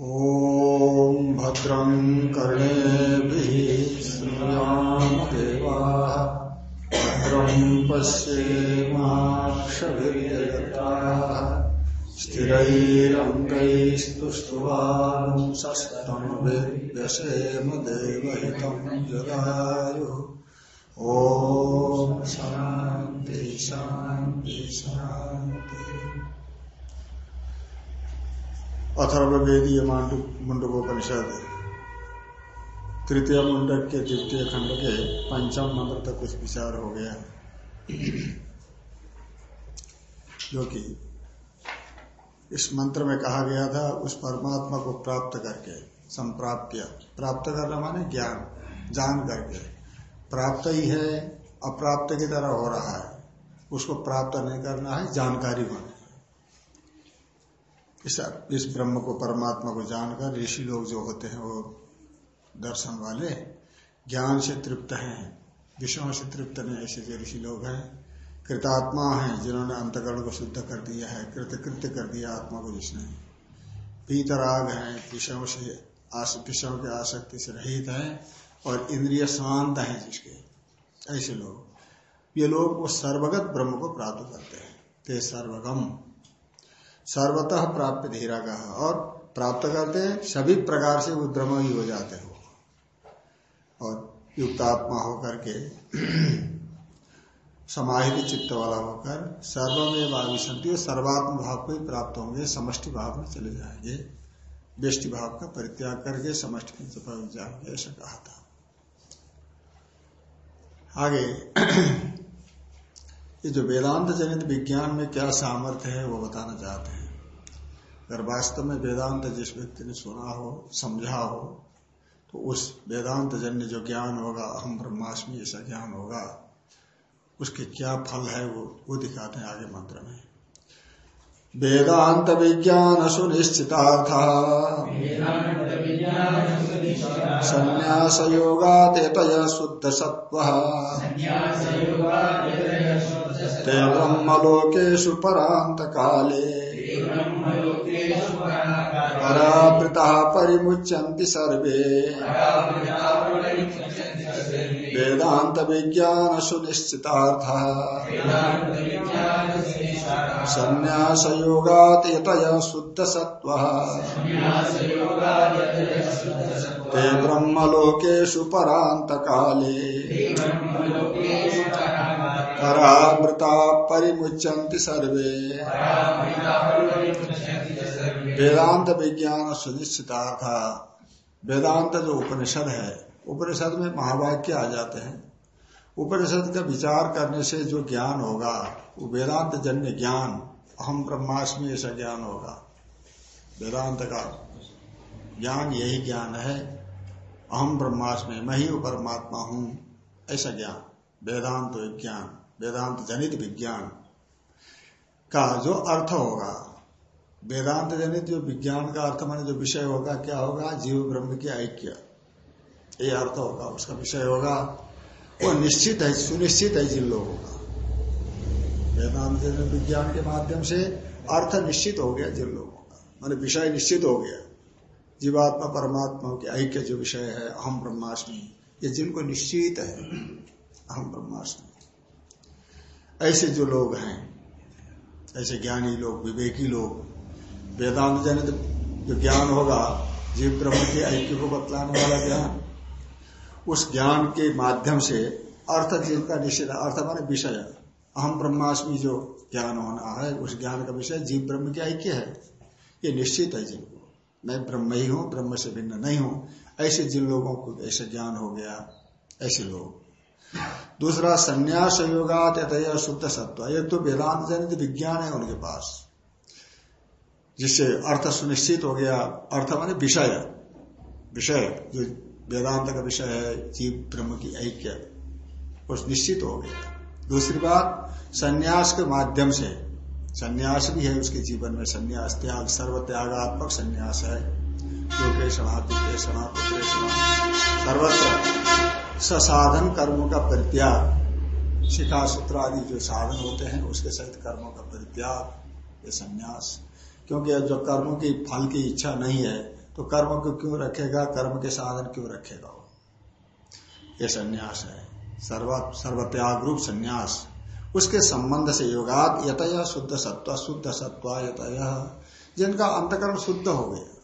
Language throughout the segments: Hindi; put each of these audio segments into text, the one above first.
ॐ भद्रं कर्णेभिः श्रीरामदेवाः। भद्रं पश्येमाक्षभिर्यजत्राः स्थिरैरङ्गैस्तुष्टुवांसस्तनुभिर्व्यसेम देवहितं जगायुः। ॐ शान्ति शान्ति शान्ति। अथर्वेदीय मुंडकोपनिषद। तृतीय मुंडक के द्वितीय खंड के पंचम मंत्र तक कुछ विचार हो गया जो कि इस मंत्र में कहा गया था, उस परमात्मा को प्राप्त करके संप्राप्य प्राप्त करना माने ज्ञान, जान करके। प्राप्त ही है, अप्राप्त की तरह हो रहा है। उसको प्राप्त नहीं करना है, जानकारी माने। इस, इस ब्रह्म को परमात्मा को जानकर ऋषि लोग जो होते हैं वो दर्शन वाले ज्ञान से तृप्त हैं विषयों से तृप्त नहीं ऐसे जो ऋषि लोग हैं। कृतात्मा हैं जिन्होंने अंतकरण को शुद्ध कर दिया है कृतकृत्य कर दिया आत्मा को जिसने। भीतराग हैं विषयों से विषयों की आसक्ति से रहित हैं और इंद्रिय शांत हैं जिसके। ऐसे लोग। ये लोग वो सर्वगत ब्रह्म को प्राप्त करते हैं। ते सर्वगम। सर्वतः प्राप्त धीरा का और प्राप्त करते हैं, सभी प्रकार से वो ब्रह्म ही हो जाते हो। और युक्तात्मा होकर के, समाहित चित्त वाला होकर, सर्वमेव आविशंति सर्वात्म भाव को ही प्राप्त होंगे, समष्टि भाव में चले जाएँगे। व्यष्टि भाव का परित्याग करके समष्टि में जाएँगे, ऐसा कहा था। आगे ये जो वेदांत जनित विज्ञान में क्या सामर्थ्य है, वो बताना चाहते हैं। अगर वास्तव में वेदांत जिस व्यक्ति ने सुना हो, समझा हो तो उस वेदांत जन्य जो ज्ञान होगा हम ब्रह्माष्टमी ऐसा ज्ञान होगा, उसके क्या फल है, वो वो दिखाते हैं आगे मंत्र में। वेदांत विज्ञान सुनिश्चितार्थ संन्यास योगातेतय शुद्ध सत्व ते ब्रह्मलोकेशु परांत काले परावृता परिमुच्यन्ति सर्वे। वेदांत विज्ञान सुनिश्चितार्थ संन्यास योगात शुद्ध सत्व ते ब्रह्मलोकेशु परांत काले परावृता परिमुच्यन्ति सर्वे। वेदांत विज्ञान सुनिश्चितार्थ वेदांत जो उपनिषद है उपनिषद में महावाक्य आ जाते हैं। उपनिषद का विचार करने से जो ज्ञान होगा, वो वेदांत जन्य ज्ञान, अहम ब्रह्मास्मि ऐसा ज्ञान होगा। वेदांत का ज्ञान यही ज्ञान है, अहम ब्रह्मास्मि, मैं ही परमात्मा हूँ, ऐसा ज्ञान। वेदांत विज्ञान, वेदांत जनित विज्ञान का जो अर्थ होगा, वेदांत जनित जो विज्ञान का अर्थ, माने जो विषय होगा, क्या होगा? जीव ब्रह्म की ऐक्य। ये अर्थ होगा, उसका विषय होगा वो निश्चित है, सुनिश्चित है जिन लोगों का। वेदांत विज्ञान के माध्यम से अर्थ निश्चित हो गया जिन लोगों का, मान विषय निश्चित हो गया, जीवात्मा परमात्मा के ऐक्य जो विषय है, अहम ब्रह्माष्टमी ये जिनको निश्चित है, अहम ब्रह्माष्टमी ऐसे जो लोग हैं, ऐसे ज्ञानी लोग, विवेकी लोग, वेदांत जनित जो ज्ञान होगा, जीव ब्रह्म के ऐक्य को बतलाने वाला ज्ञान उस ज्ञान के माध्यम से अर्थ जिनका निश्चित अर्थ माने विषय। अहम ब्रह्मास्मि जो ज्ञान होना है, उस ज्ञान का विषय जीव ब्रह्म की ऐक्य है। ये निश्चित है जिनको। मैं ब्रह्म ही हूँ, ब्रह्म से भिन्न नहीं हूँ। ऐसे जिन लोगों को ऐसे ज्ञान हो गया, ऐसे लोग। दूसरा, संन्यास योगात यथया शुद्ध सत्व। एक तो वेदांत जनित विज्ञान है उनके पास, जिससे अर्थ सुनिश्चित हो गया। अर्थ माने विषय। विषय, जो वेदांत का विषय है, जीव, ब्रह्म की ऐक्य। उस निश्चित हो गया। दूसरी बात, संन्यास के माध्यम से, संन्यास भी है उसके जीवन में, संन्यास त्याग सर्व त्यागात्मक संन्यास है। सर्वत्र ससाधन कर्मों का परित्याग। शिखा, सूत्र आदि जो साधन होते हैं, उसके सहित कर्मों का परित्याग, ये संन्यास। क्योंकि जो कर्मों की, फल की इच्छा नहीं है तो कर्म को क्यों रखेगा? कर्म के साधन क्यों रखेगा वो? ये संन्यास है। सर्व सर्वत्याग रूप संन्यास। उसके संबंध से योगात यतया शुद्ध सत्व शुद्ध सत्व यतया। जिनका अंतकरण शुद्ध हो गया।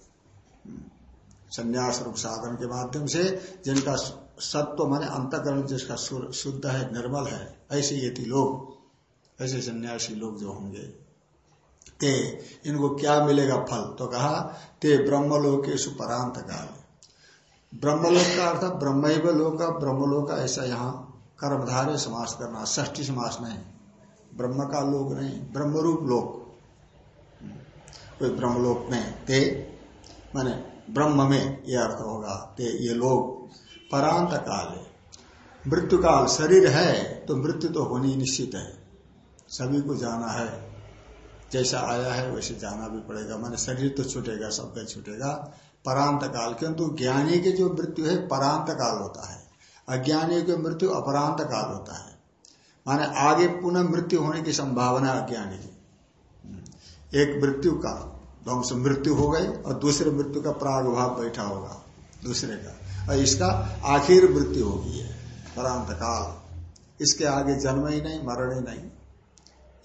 संन्यास रूप साधन के माध्यम से जिनका सत्व माने अंतकरण जिसका शुद्ध है, निर्मल है, ऐसे ये लोग ऐसे सन्यासी लोग जो होंगे। ते, इनको क्या मिलेगा फल? तो कहा, ते ब्रह्म ब्रह्मलोक परांत काल। ब्रह्मलोक का अर्थ ब्रह्म लोक, ब्रह्मलोक ऐसा यहाँ कर्मधारे समास करना ष्टी समास नहीं। ब्रह्म का लोक नहीं, ब्रह्मरूप लोक। कोई ब्रह्मलोक में ते, माने ब्रह्म में यह अर्थ होगा, ते, ये लोग परांत काल। है मृत्यु काल, शरीर है तो मृत्यु तो होनी निश्चित है। सभी को जाना है। जैसा आया है वैसे जाना भी पड़ेगा। माने शरीर तो छूटेगा सबका छूटेगा। परांत काल, किंतु ज्ञानी की जो मृत्यु है, परांत काल होता है। अज्ञानी की मृत्यु अपरांत काल होता है। माने आगे पुनः मृत्यु होने की संभावना अज्ञानी की। एक मृत्यु का ध्वंस मृत्यु हो गई और दूसरे मृत्यु का प्रागभाव बैठा होगा, दूसरे का। और इसका आखिर मृत्यु होगी है परांत काल। इसके आगे जन्म ही नहीं, मरण ही नहीं।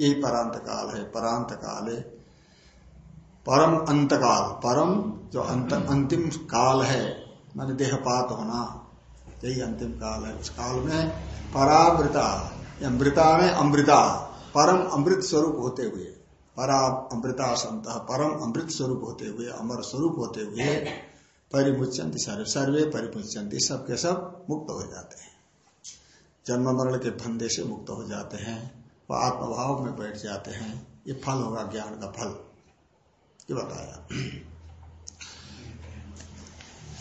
यही परांत काल है परांत काल है। परम अंतकाल, परम जो अंत, अंतिम काल है, मान देहपात होना, यही अंतिम काल है। उस काल में परावृता अमृता में अमृता, परम अमृत स्वरूप होते हुए परा अमृता संत, परम अमृत स्वरूप होते हुए, अमर स्वरूप होते हुए परिमुचंती सर्वे सर्वे परिमुचंती सबके सब मुक्त हो जाते हैं। जन्म मरण के फंदे से मुक्त हो जाते हैं। वह आत्मभाव में बैठ जाते हैं। ये फल होगा, ज्ञान का फल। ये बताया।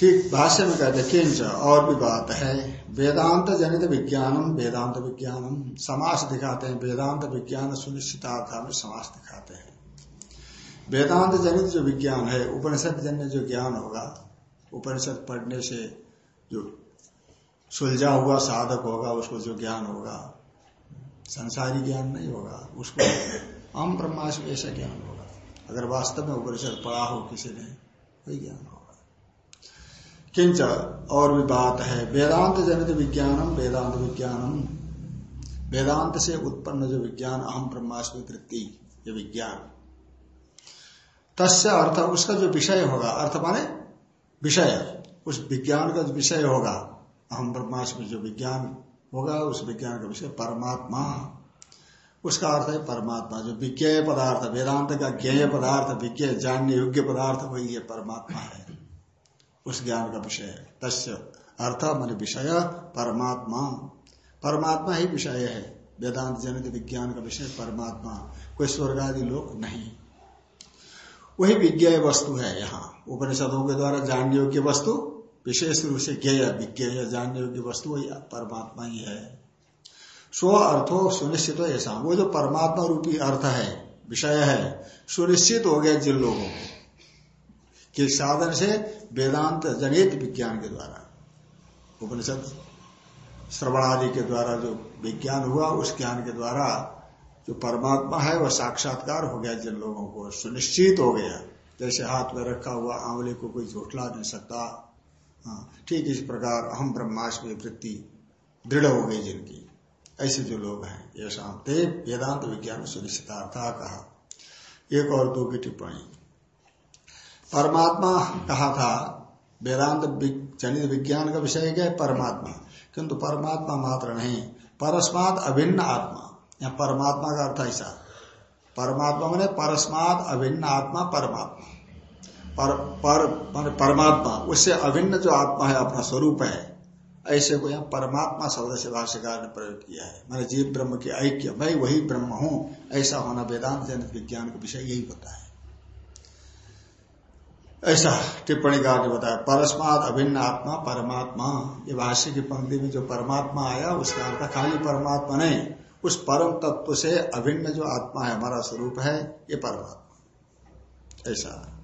ठीक, भाष्य में कहते किंच और भी बात है। वेदांत जनित विज्ञानम, वेदांत विज्ञानम। समास दिखाते हैं, वेदांत विज्ञान सुनिश्चितार्था में समास दिखाते हैं। वेदांत जनित जो विज्ञान है, उपनिषद जन्य जो ज्ञान होगा, उपनिषद पढ़ने से जो सुलझा हुआ साधक होगा, उसको जो ज्ञान होगा संसारी ज्ञान नहीं होगा, उसको आम ब्रह्मास्म ऐसा ज्ञान होगा। अगर वास्तव में उपनिषद पढ़ा हो किसी ने, वही ज्ञान होगा। किंच और भी बात है, वेदांत जनित विज्ञानम, वेदांत विज्ञानम। वेदांत से उत्पन्न जो विज्ञान अहम ब्रह्मास्मि वृत्ति, ये विज्ञान। तस्य अर्थ, उसका जो विषय होगा, अर्थ माने विषय। उस विज्ञान का जो विषय होगा अहम ब्रह्मास्मि जो विज्ञान होगा, उस विज्ञान का विषय परमात्मा। उसका अर्थ है परमात्मा, जो विज्ञेय पदार्थ, वेदांत का ज्ञेय पदार्थ विज्ञ जानने योग्य पदार्थ, वही ये परमात्मा है। उस ज्ञान का विषय तस्य अर्थ मान विषय परमात्मा। परमात्मा ही विषय है। वेदांत जनित विज्ञान का विषय परमात्मा। कोई स्वर्ग आदि लोग नहीं। वही विज्ञेय वस्तु है यहाँ। उपनिषदों के द्वारा जानने योग्य वस्तु विशेष रूप से ज्ञेय, विज्ञेय जानने योग्य वस्तु वही परमात्मा ही है। स्व अर्थो सुनिश्चित ऐसा। वो जो परमात्मा रूपी अर्थ है, विषय है, सुनिश्चित हो गया जिन लोगों को, कि साधन से वेदांत जनित विज्ञान के द्वारा, उपनिषद, श्रवण आदि के द्वारा जो विज्ञान हुआ, उस ज्ञान के द्वारा जो परमात्मा है, वह साक्षात्कार हो गया जिन लोगों को, सुनिश्चित हो गया। जैसे हाथ में रखा हुआ, आंवले को कोई झोटला नहीं सकता हाँ, ठीक इस प्रकार अहम ब्रह्मास्म वृत्ति दृढ़ हो गई जिनकी। ऐसे जो लोग हैं ये शांति वेदांत विज्ञान सुनिश्चितार्था कहा। एक और दो की टिप्पणी। परमात्मा कहा था वेदांत जनित विज्ञान का विषय क्या है? परमात्मा। किंतु परमात्मा मात्र नहीं परस्मात अभिन्न आत्मा। या परमात्मा का अर्थ ऐसा। परमात्मा मैंने परस्मात अभिन्न आत्मा परमात्मा। पर, पर परमात्मा उससे अभिन्न जो आत्मा है अपना स्वरूप है ऐसे को यहाँ परमात्मा शब्द से भाष्यकार ने प्रयोग किया है। मैंने जीव ब्रह्म के ऐक्य मैं वही ब्रह्म हूँ ऐसा होना वेदांत जनित विज्ञान का विषय यही होता है। ऐसा टिप्पणी कार ने बताया परस्मात अभिन्न आत्मा परमात्मा। ये भाष्य की पंक्ति में जो परमात्मा आया उसका अर्थ खाली परमात्मा नहीं उस परम तत्व से अभिन्न जो आत्मा है हमारा स्वरूप है ये परमात्मा। ऐसा।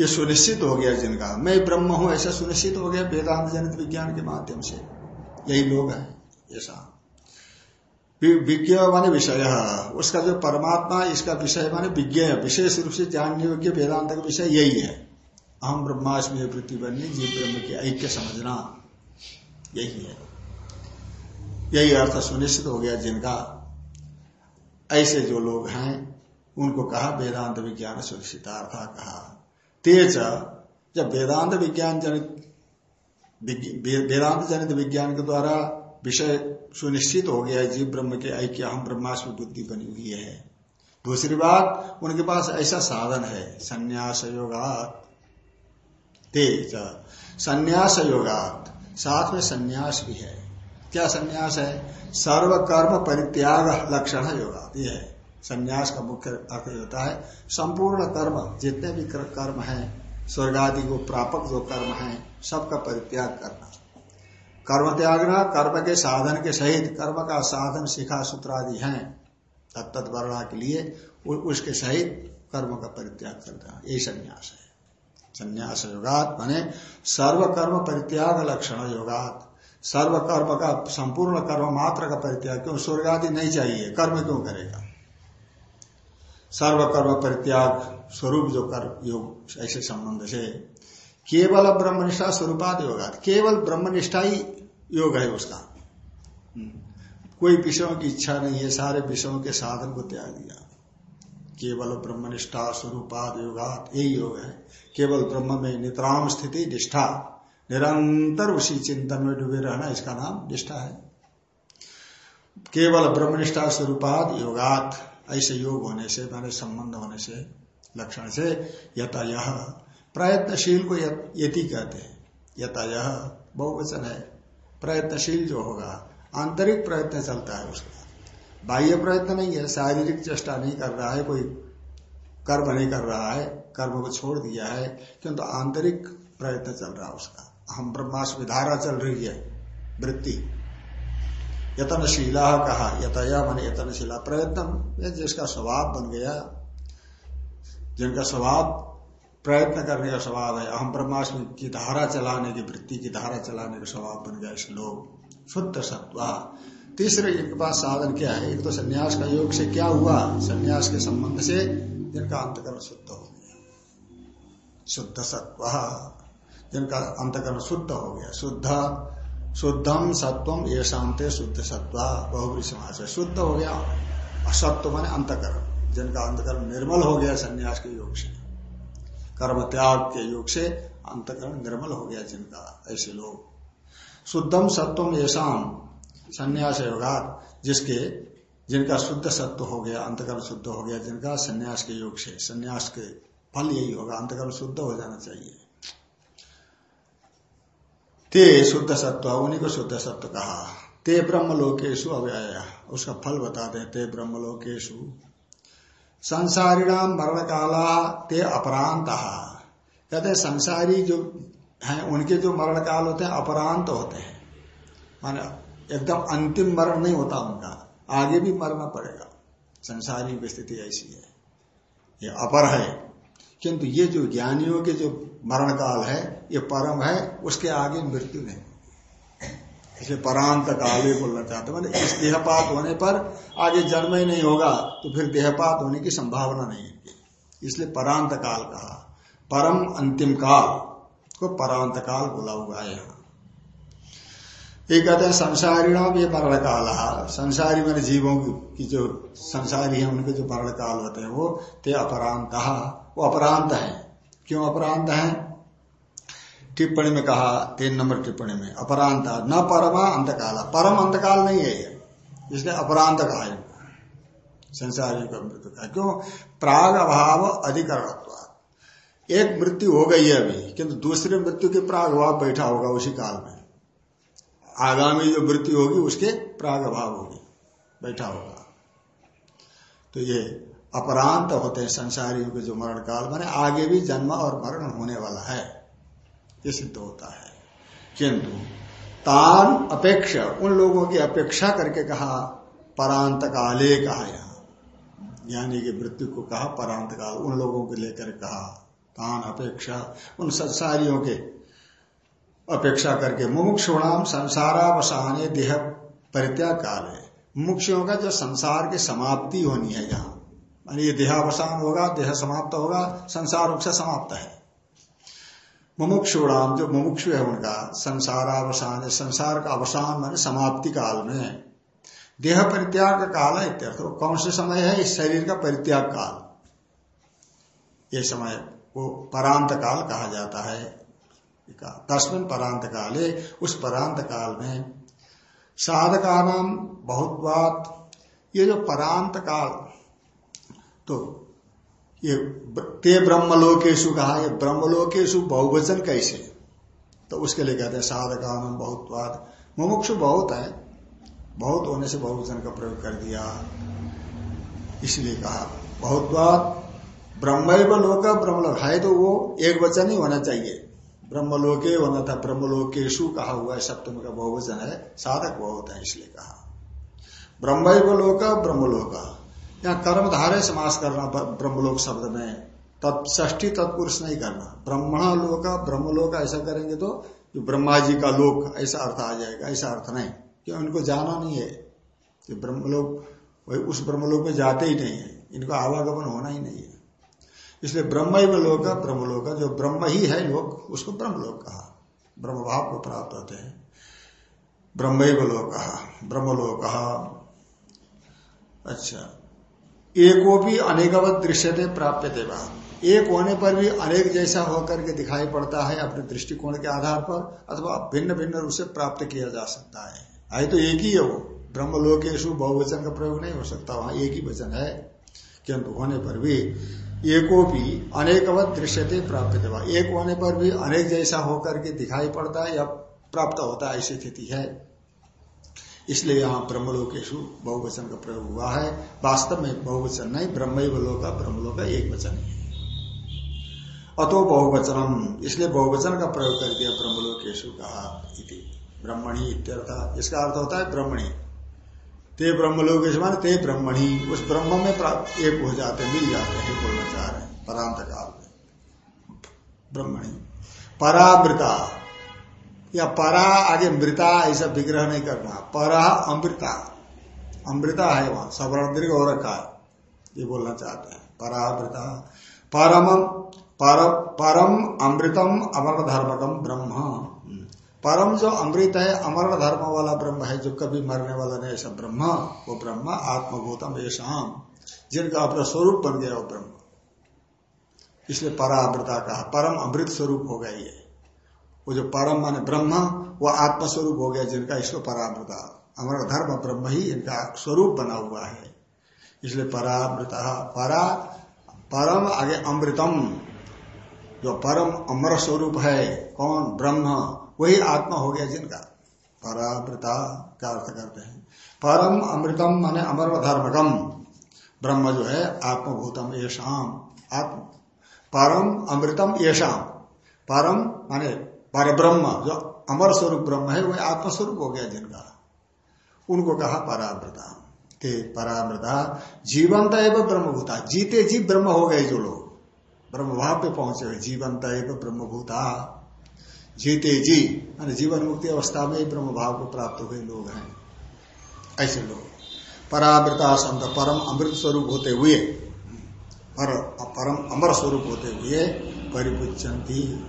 ये सुनिश्चित हो गया जिनका। मैं ब्रह्म हूँ, ऐसा सुनिश्चित हो गया वेदांत जनित विज्ञान के माध्यम से। यही लोग है ऐसा विज्ञ माने विषय। उसका जो परमात्मा, इसका विषय माने विज्ञ। विशेष रूप से जानने योग्य वेदांत का विषय यही है। अहम ब्रह्मास्मि वृत्ति बननी जीव ब्रह्म के ऐक्य समझना। यही है। यही अर्थ सुनिश्चित हो गया जिनका। ऐसे जो लोग हैं, उनको कहा वेदांत विज्ञान सुनिश्चित सुनिश्चितार्था कहा। तेज जब वेदांत विज्ञान जनित वेदांत जनित विज्ञान के द्वारा विषय सुनिश्चित हो गया है, जीव ब्रह्म के ऐक्य हम ब्रह्मास्म बुद्धि बनी हुई है। दूसरी बात, उनके पास ऐसा साधन है संन्यास योगात तेज संन्यास योगात साथ में संन्यास भी है। क्या संन्यास है? सर्व कर्म परित्याग लक्षण योगात, ये है। संन्यास का मुख्य अर्थ होता है। संपूर्ण कर्म, जितने भी कर्म है स्वर्ग आदि को प्रापक जो कर्म है, सबका परित्याग करना। कर्म त्यागना, कर्म के साधन के सहित कर्म का साधन, शिखा सूत्र आदि है तत्त वर्णा के लिए उसके सहित कर्म का परित्याग करना। यही संन्यास है। संन्यास योगात माने सर्व कर्म परित्याग लक्षण योगात। सर्व कर्म का, संपूर्ण कर्म मात्र का परित्याग क्यों? स्वर्ग आदि नहीं चाहिए। कर्म क्यों करेगा? सर्व कर्म परित्याग स्वरूप जो कर योग ऐसे संबंध से केवल ब्रह्मनिष्ठा स्वरूपात योगा केवल ब्रह्मनिष्ठा ही योग है उसका। हम्म। कोई विषयों की इच्छा नहीं है, सारे विषयों के साधन को त्याग दिया। केवल ब्रह्मनिष्ठा स्वरूपात योगात, यही योग है। केवल ब्रह्म में नितराम स्थिति, निष्ठा। निरंतर उसी चिंतन में डूबे रहना इसका नाम निष्ठा है। केवल ब्रह्मनिष्ठा स्वरूपात योगात। ऐसे योग होने से मैंने संबंध होने से, लक्षण से यथा यह प्रयत्नशील को यति कहते हैं। यथा यह बहुवचन है। प्रयत्नशील जो होगा, आंतरिक प्रयत्न चलता है उसका। बाह्य प्रयत्न नहीं है, शारीरिक चेष्टा नहीं कर रहा है, कोई कर्म नहीं कर रहा है, कर्म को छोड़ दिया है, किंतु आंतरिक प्रयत्न चल रहा है उसका। हम ब्रह्मास्म धारा चल रही है, वृत्ति। यतनशीला कहा, यतया मन यतनशीला। प्रयत्न जिसका स्वभाव बन गया, जिनका स्वभाव प्रयत्न करने का स्वभाव है अहम ब्रह्मास्म की धारा चलाने की वृत्ति की धारा चलाने का स्वभाव बन गया लोग शुद्ध सत्व। तीसरे इनके पास साधन क्या है? एक तो संन्यास का योग से क्या हुआ? संन्यास के संबंध से जिनका अंतकरण शुद्ध हो गया। शुद्ध सत्व। जिनका अंतकरण शुद्ध हो गया। शुद्ध शुद्धम सत्वम ये शांति शुद्ध सत्वा बहुबरी समाज है शुद्ध हो गया, असत्व माने अंतकरण, जिनका अंतकरण निर्मल हो गया संन्यास के योग से। कर्म त्याग के योग से अंतकरण निर्मल हो गया जिनका, ऐसे लोग। शुद्धम सत्वम ये संन्यास योगा जिसके, जिनका शुद्ध सत्व हो गया, अंतकरण शुद्ध हो गया, जिनका संन्यास के योग से, संन्यास के फल यही होगा, अंतकरण शुद्ध हो जाना चाहिए। ते शुद्ध सत्व, उन्हीं को शुद्ध सत्व कहा। ते ब्रह्म लोकेशु अव्यय। उसका फल बताते ते ब्रह्म लोकेशु संसारिणाम मरण काला ते अपरांत। कहते संसारी जो हैं, उनके जो मरण काल होते हैं, अपरांत होते हैं। माने एकदम अंतिम मरण नहीं होता उनका। आगे भी मरना पड़ेगा। संसारी की स्थिति ऐसी है। ये अपर है। किंतु ये जो ज्ञानियों के जो मरण काल है, ये परम है, उसके आगे मृत्यु नहीं। इसलिए परांत काल ही बोलना चाहते मैंने इस देहपात होने पर आगे जन्म ही नहीं होगा तो फिर देहपात होने की संभावना नहीं है। इसलिए परांत काल कहा। परम अंतिम काल को परांत काल बोला हुआ है यहाँ। ये कहते हैं, संसारी नाम ये मरण काल संसारी मैंने जीवों की जो संसारी है, उनके जो मरण काल होते हैं, वो ते अपरांत वो अपरांत है। क्यों अपरांत है? टिप्पणी में कहा, तीन नंबर टिप्पणी में, अपरांत, न परमा अंतकाल। परम अंतकाल नहीं है ये। इसलिए अपरांत कहा संसारी का मृत्यु का क्यों? प्राग अभाव अधिकरण एक मृत्यु हो गई है अभी, किंतु दूसरे मृत्यु के प्राग अभाव बैठा होगा उसी काल में। आगामी जो मृत्यु होगी, उसके प्राग अभाव होगी, बैठा होगा। तो ये अपरांत होते हैं संसारियों के जो मरण काल माने आगे भी जन्म और मरण होने वाला है। ये सिद्ध होता है। किंतु तान अपेक्षा, उन लोगों की अपेक्षा करके कहा, परांत काले कहा यहाँ। ज्ञानी की मृत्यु को कहा, परांत काल, उन लोगों को लेकर कहा, तान अपेक्षा, उन संसारियों के अपेक्षा करके। मुमुक्षुणाम संसारावसाने देह परित्याग काल। है मुमुक्षुओं का जो संसार की समाप्ति होनी है यहाँ ये देहावसान होगा, देह समाप्त होगा, संसार रूप से समाप्त है। मुमुक्षुणाम जो मुमुक्षु है उनका संसार अवसान संसार का अवसान मान समाप्ति काल में। देह परित्याग का काल है इत्यर्थ। कौन से समय है? इस शरीर का परित्याग काल। ये समय वो परांत काल कहा जाता है। तस्मिन परांत काले, उस परांत काल में साधका नाम बहुत बात ये जो परांत काल तो ये ते ब्रह्मलोकेशु कहा, ये ब्रह्मलोकेशु बहुवचन कैसे? तो उसके लिए कहते हैं साधका नाम बहुत मुमुक्षु बहुत है, बहुत होने से बहुवचन का प्रयोग कर दिया। इसलिए कहा बहुत बात ब्रह्म लोक, ब्रह्मलोक। है तो वो एक वचन ही होना चाहिए। ब्रह्मलोके होना था, ब्रह्मलोकेशु कहा हुआ है, सप्तम का बहुवचन है, साधक बहुत है, इसलिए कहा। ब्रह्म लोक, ब्रह्मलोक। यहाँ कर्मधारे समास करना ब्रह्मलोक शब्द में ष्ठी तत्पुरुष नहीं करना। ब्रह्मणा लोक ब्रह्मलोक ऐसा करेंगे तो जो ब्रह्मा जी का लोक, ऐसा अर्थ आ जाएगा, ऐसा अर्थ नहीं। क्यों? उनको जाना नहीं है। कि ब्रह्मलोक उस ब्रह्मलोक में जाते ही नहीं है। इनको आवागमन होना ही नहीं है। इसलिए ब्रह्म लोक, ब्रह्मलोक, जो ब्रह्म ही है लोक, उसको ब्रह्मलोक कहा। ब्रह्म भाव को प्राप्त होते हैं। ब्रह्म लोक, ब्रह्मलोक। अच्छा। एको भी अनेकवत दृश्य थे प्राप्त देवा। एक होने पर भी अनेक जैसा होकर के दिखाई पड़ता है अपने दृष्टिकोण के आधार पर, अथवा भिन्न भिन्न रूप से प्राप्त किया जा सकता है। आए तो एक ही है वो। ब्रह्मलोकेशु बहुवचन का प्रयोग नहीं हो सकता। वहाँ एक ही वचन है। किंतु होने पर भी एको भी अनेकवत दृश्य थे प्राप्त देवा। एक होने पर भी अनेक जैसा होकर के दिखाई पड़ता है या प्राप्त होता है ऐसी स्थिति है। इसलिए यहाँ ब्रह्मलोकेशु बहुवचन का प्रयोग हुआ है। वास्तव में बहुवचन नहीं ब्रह्म लोका, ब्रह्मलोक एक वचन है अतो बहुवचनम, इसलिए बहुवचन का प्रयोग कर दिया ब्रह्मलोकेशु कहा ब्रह्मणी इत्यर्थ इसका अर्थ होता है ब्रह्मणी। ते ब्रह्मलोकेश मान ते ब्रह्मणी, उस ब्रह्म में एक हो जाते, मिल जाते हैं हैं, परांत काल में। ब्रह्मणी। परावृता। या परा आगे मृता ऐसा विग्रह नहीं करना। परा अमृता। अमृता है वहाँ सवर्ण दीर्घ हो रखा है ये बोलना चाहते हैं। परामृता परम पर, परम अमृतम अमर धर्मकम ब्रह्म परम जो अमृत है अमर धर्म वाला ब्रह्म है जो कभी मरने वाला नहीं ऐसा ब्रह्म वो ब्रह्म आत्मभूतम ये शाम जिनका अपना स्वरूप बन गया वो ब्रह्म। इसलिए परामृता कहा परम अमृत स्वरूप हो गया ये। वो जो परम माने ब्रह्म, वो आत्मस्वरूप हो गया जिनका इसको परामृता। अमर धर्म ब्रह्म ही इनका स्वरूप बना हुआ है। इसलिए परामृत, परा, परम आगे अमृतम। जो परम अमर स्वरूप है, कौन? ब्रह्म। वही आत्मा हो गया जिनका। परामृता का अर्थ करते हैं? परम अमृतम माने अमर धर्मकम। ब्रह्म जो है, आत्मभूतम ये शाम आत्म। परम अमृतम ये शाम परम माने पर ब्रह्म जो अमर स्वरूप ब्रह्म है, वह आत्मस्वरूप हो गया जिनका। उनको कहा परामृता। ते परामृता, जीवंत एवं ब्रह्मभूता। जीते जी ब्रह्म हो गए जो लोग। ब्रह्म भाव पे पहुँचे हुए, जीवंत एवं ब्रह्मभूता। जीते जी मान जीवन मुक्ति अवस्था में ही ब्रह्म भाव को प्राप्त हुए लोग हैं। ऐसे लोग। परामृता संत परम अमृत स्वरूप होते हुए, पर परम अमर स्वरूप होते हुए परिपुचंती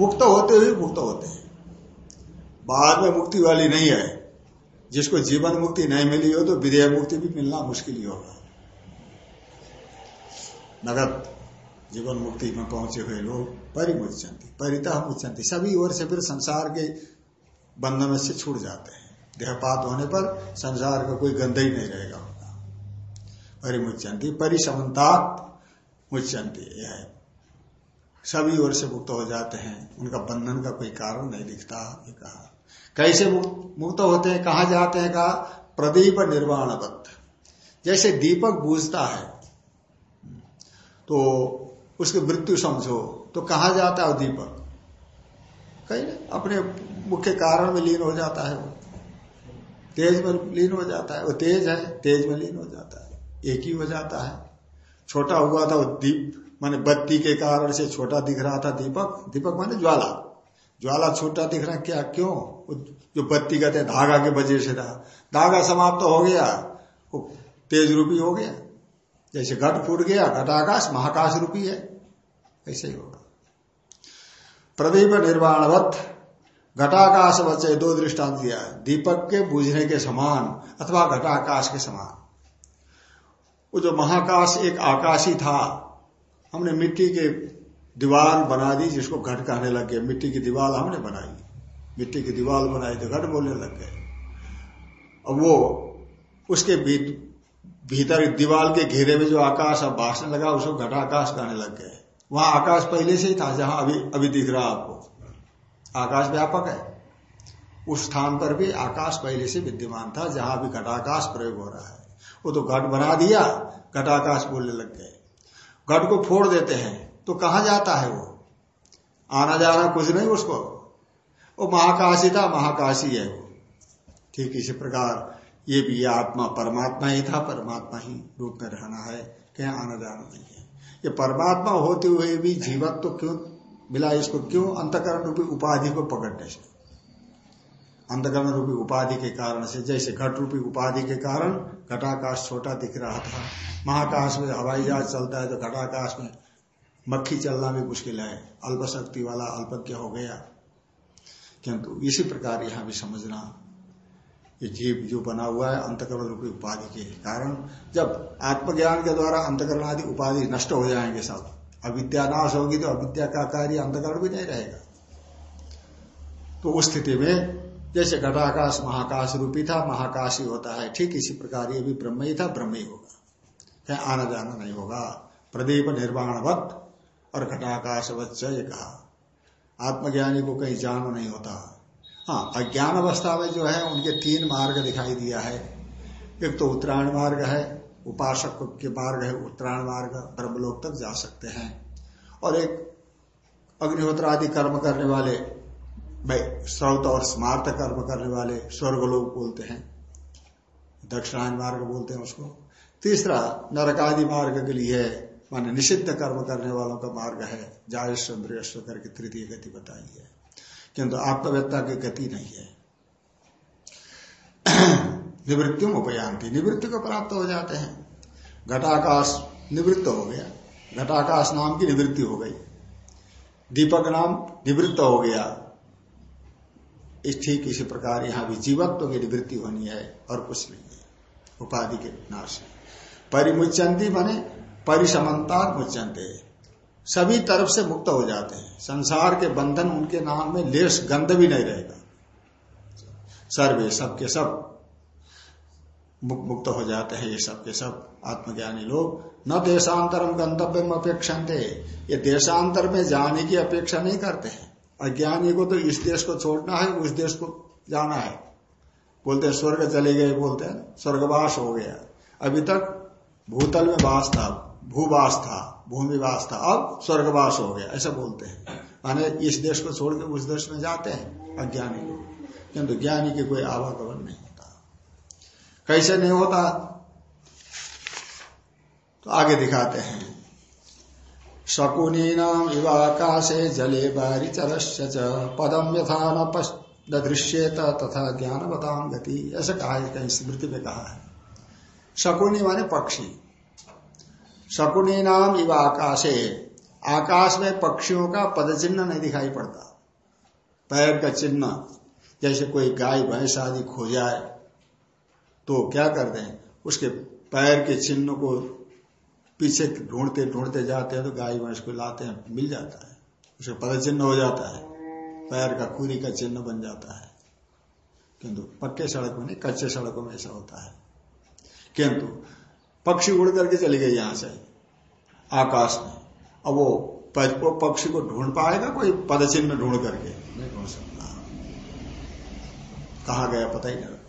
मुक्त होते हुए मुक्त होते हैं। बाद में मुक्ति वाली नहीं है। जिसको जीवन मुक्ति नहीं मिली हो तो विधेय मुक्ति भी मिलना मुश्किल ही होगा। नगद जीवन मुक्ति में पहुँचे हुए लोग परिमुचंती परिता मुचंती सभी ओर से फिर संसार के बंधन से छूट जाते हैं। देहपात होने पर संसार का कोई गंध ही नहीं रहेगा। होगा परिमुचंती परिसमतात् मुचंती यह है। सभी ओर से मुक्त हो जाते हैं। उनका बंधन का कोई कारण नहीं दिखता, ये कहा। कैसे मुक्त होते हैं? कहा जाते हैं? कहा, प्रदीप निर्वाणबद्ध जैसे दीपक बूझता है तो उसकी मृत्यु समझो तो कहा जाता है दीपक? कहीं नहीं, अपने मुख्य कारण में लीन हो जाता है वो। तेज में लीन हो जाता है। वो तेज है, तेज में लीन हो जाता है। एक ही हो जाता है। छोटा हुआ था वो दीप। माने बत्ती के कारण से छोटा दिख रहा था दीपक दीपक माने ज्वाला। ज्वाला छोटा दिख रहा, क्या, क्यों? जो बत्ती कहते धागा के वजह से था। धागा समाप्त तो हो गया, वो तेज रूपी हो गया। जैसे घट फूट गया घटाकाश महाकाश रूपी है, ऐसे ही होगा। प्रदीप निर्वाणवत, घटाकाश बच्चे दो दृष्टांत दिया। दीपक के बुझने के समान, अथवा घटाकाश के समान। वो जो महाकाश एक आकाशी था हमने मिट्टी के दीवार बना दी जिसको घट कहने लग गए। मिट्टी की दीवार हमने बनाई। मिट्टी की दीवार बनाई तो घट बोलने लग गए। अब वो, उसके भीतर दीवार के घेरे में जो आकाश अब भाषण लगा, उसको घटाकाश कहने लग गए। वहाँ आकाश पहले से ही था, जहाँ अभी अभी दिख रहा आपको। आकाश व्यापक है। उस स्थान पर भी आकाश पहले से विद्यमान था, जहाँ अभी घटाकाश प्रयोग हो रहा है। वो तो घट बना दिया, घटाकाश बोलने लग गए। घट को फोड़ देते हैं तो कहा जाता है वो? आना जाना कुछ नहीं उसको। वो महाकाशी था, महाकाशी है वो। ठीक इसी प्रकार, ये भी आत्मा परमात्मा ही था, परमात्मा ही रूप में रहना है, कहीं आना जाना नहीं है। ये परमात्मा होते हुए भी जीवत तो क्यों, मिला इसको क्यों? अंतकरण रूपी उपाधि को पकड़ने से। अंतकरण रूपी उपाधि के कारण से, जैसे घट रूपी उपाधि के कारण घटाकाश छोटा दिख रहा था। महाकाश में हवाई जहाज़ चलता है तो घटाकाश में मक्खी चलना भी मुश्किल है। अल्प शक्ति वाला अल्पज्ञ हो गया। किंतु इसी प्रकार यहाँ भी समझना, ये जीव जो बना हुआ है अंतकरण रूपी उपाधि के कारण, जब आत्मज्ञान के द्वारा अंतकरण आदि उपाधि नष्ट हो जाएँगे सब, अविद्या नाश होगी तो अविद्या का कार्य अंतकरण भी नहीं रहेगा। तो उस स्थिति में जैसे घटाकाश महाकाश रूपी था, महाकाश ही होता है। ठीक इसी प्रकार ये भी ब्रह्म ही था ब्रह्म ही होगा। कहीं आना जाना नहीं होगा। प्रदीप निर्वाणवत और घटाकाश वच्च ये कहा। आत्मज्ञानी को कहीं जाना नहीं होता। हाँ अज्ञान अवस्था में जो है, उनके तीन मार्ग दिखाई दिया है। एक तो उत्तरायण मार्ग है, उपासक के मार्ग है, उत्तरायण मार्ग, ब्रह्मलोक तक जा सकते हैं। और एक अग्निहोत्र आदि कर्म करने वाले श्रौत और स्मार्त कर्म करने वाले स्वर्ग लोग बोलते हैं। दक्षिणायन मार्ग बोलते हैं उसको। तीसरा, नरकादि मार्ग के लिए मान निषिद्ध कर्म करने वालों का मार्ग है। जायश्वर करके तृतीय गति बताई है। किंतु आत्मवेत्ता की गति नहीं है। निवृत्तियों उपयांति निवृत्ति को प्राप्त हो जाते हैं। घटाकाश निवृत्त हो गया। घटाकाश नाम की निवृत्ति हो गई। दीपक नाम निवृत्त हो गया। इस ठीक इसी प्रकार यहाँ भी जीवत्व की निवृत्ति होनी है और कुछ नहीं है। उपाधि के नाश है। परिमुचंती माने परिसमता मुचंते सभी तरफ़ से मुक्त हो जाते हैं। संसार के बंधन उनके नाम में लेस गंध भी नहीं रहेगा। सर्वे, सबके सब मुक्त हो जाते हैं ये सबके सब आत्मज्ञानी लोग। न देशांतरम गंतव्य में अपेक्षा ये देशांतर में जाने की अपेक्षा नहीं करते हैं। अज्ञानी को तो इस देश को छोड़ना है, उस देश को जाना है। बोलते हैं, स्वर्ग चले गए, बोलते हैं, स्वर्गवास हो गया। अभी तक भूतल में वास था, भूवास था, भूमिवास था, अब स्वर्गवास हो गया, ऐसा बोलते हैं। माने इस देश को छोड़ के उस देश में जाते हैं, अज्ञानी लोग। किंतु ज्ञानी के कोई आवागमन नहीं होता। कैसे नहीं होता? तो आगे दिखाते हैं। शकुनीनाम इवाकाशे जले बारिचरस्य च। पदम यथा न दृश्येत तथा ज्ञान बताम गति। ऐसा कहा है, कहीं स्मृति में कहा है। शकुनी माने पक्षी। शकुनी नाम इव आकाशे आकाश में पक्षियों का पद चिन्ह नहीं दिखाई पड़ता। पैर का चिन्ह, जैसे कोई गाय, भैंस आदि खो जाए तो क्या करते हैं उसके पैर के चिन्ह को पीछे ढूंढते ढूंढते जाते हैं तो गाय भैंस को लाते हैं, मिल जाता है। उसे पद चिन्ह हो जाता है। पैर का खूरी का चिन्ह बन जाता है। किंतु पक्के सड़क में नहीं, कच्चे सड़कों में ऐसा होता है। किंतु पक्षी उड़ करके चले गए यहाँ से, आकाश में। अब वो पक्षी को ढूंढ पाएगा कोई पद चिन्ह ढूंढ करके? नहीं ढूंढ सकता। कहा गया पता ही नहीं लगता।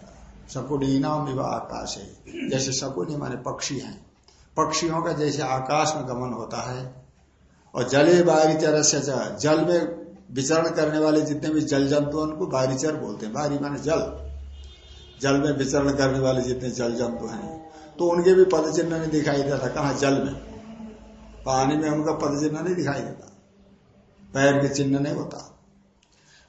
नाम विवाह आकाश। है जैसे शकुनी माने पक्षी हैं। पक्षियों का जैसे आकाश में गमन होता है और जले बारीचर से जल में विचरण करने वाले जितने भी जल जंतु उनको बारीचर बोलते हैं। बारी माने जल। जल में विचरण करने वाले जितने जल जंतु हैं तो उनके भी पद चिन्ह नहीं दिखाई देता। कहा? जल में। पानी में उनका पद चिन्ह नहीं दिखाई देता। पैर के चिन्ह नहीं होता।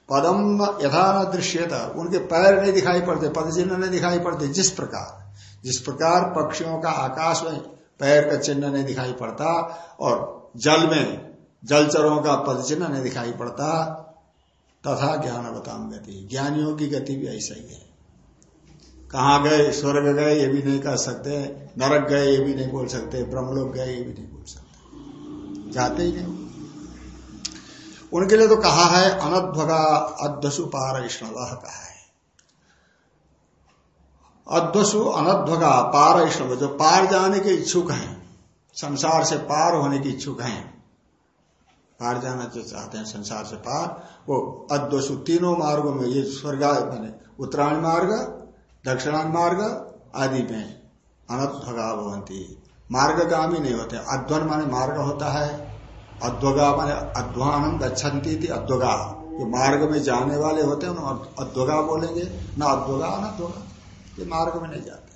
पदम यथा न दृश्य था उनके पैर नहीं दिखाई पड़ते पद चिन्ह नहीं दिखाई पड़ते। जिस प्रकार जिस प्रकार पक्षियों का आकाश में पैर का चिन्ह नहीं दिखाई पड़ता और जल में, जलचरों का पद चिन्ह नहीं दिखाई पड़ता, तथा ज्ञान बताम गति ज्ञानियों की गति भी ऐसा ही है। कहा गए? स्वर्ग गए, ये भी नहीं कह सकते। नरक गए, ये भी नहीं बोल सकते। ब्रह्मलोक गए, ये भी नहीं बोल सकते। जाते ही नहीं उनके लिए तो कहा है, अनध्वगा अध्वसु पार कहा है। अध्वसु अनध्वगा पार इष्णव जो पार जाने के इच्छुक हैं, संसार से पार होने की इच्छुक हैं, पार जाना जो चाहते हैं, संसार से पार, वो अद्वसु तीनों मार्गों में, ये स्वर्ग, मैंने उत्तरायण मार्ग दक्षिणान मार्ग आदि में अनध्वगा भवंती। मार्गगामी नहीं होते। अध्वन माने मार्ग होता है अध्वगा माने अध्वान गच्छन्ति थी अध्वगा जो मार्ग में जाने वाले होते हैं अध्वगा बोलेंगे। न अध्वगा न अध्वगा ये मार्ग में नहीं जाते।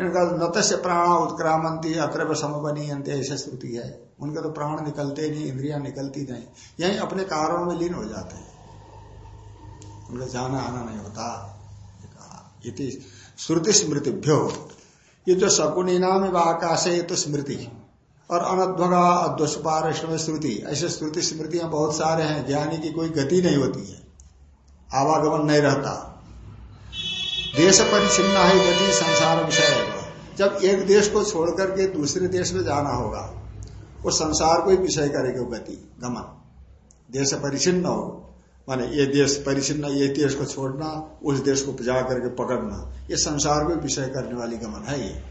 इनका नत से प्राण उत्क्रामंती अक्रम समबनीयंते ऐसे श्रुति है। उनके तो प्राण निकलते नहीं, इंद्रिया निकलती नहीं। यही अपने कारणों में लीन हो जाते हैं। उनका जाना आना नहीं होता। इति श्रुति स्मृतिभ्यो। ये जो शकुनी नाम आकाश है ये तो स्मृति और अनध्वगा अध्वसुपार श्रुति। ऐसे श्रुति स्मृतियाँ बहुत सारे हैं, ज्ञानी की कोई गति नहीं होती है। आवागमन नहीं रहता। देश परिचिन्न है गति संसार विषय। है जब एक देश को छोड़ करके दूसरे देश में जाना होगा वो संसार को ही विषय करेगा गति, गमन। देश परिचिन्न हो, माने ये देश परिचिन्न, ये देश को छोड़ना, उस देश को जा करके पकड़ना, ये संसार को विषय करने वाली गमन है ये।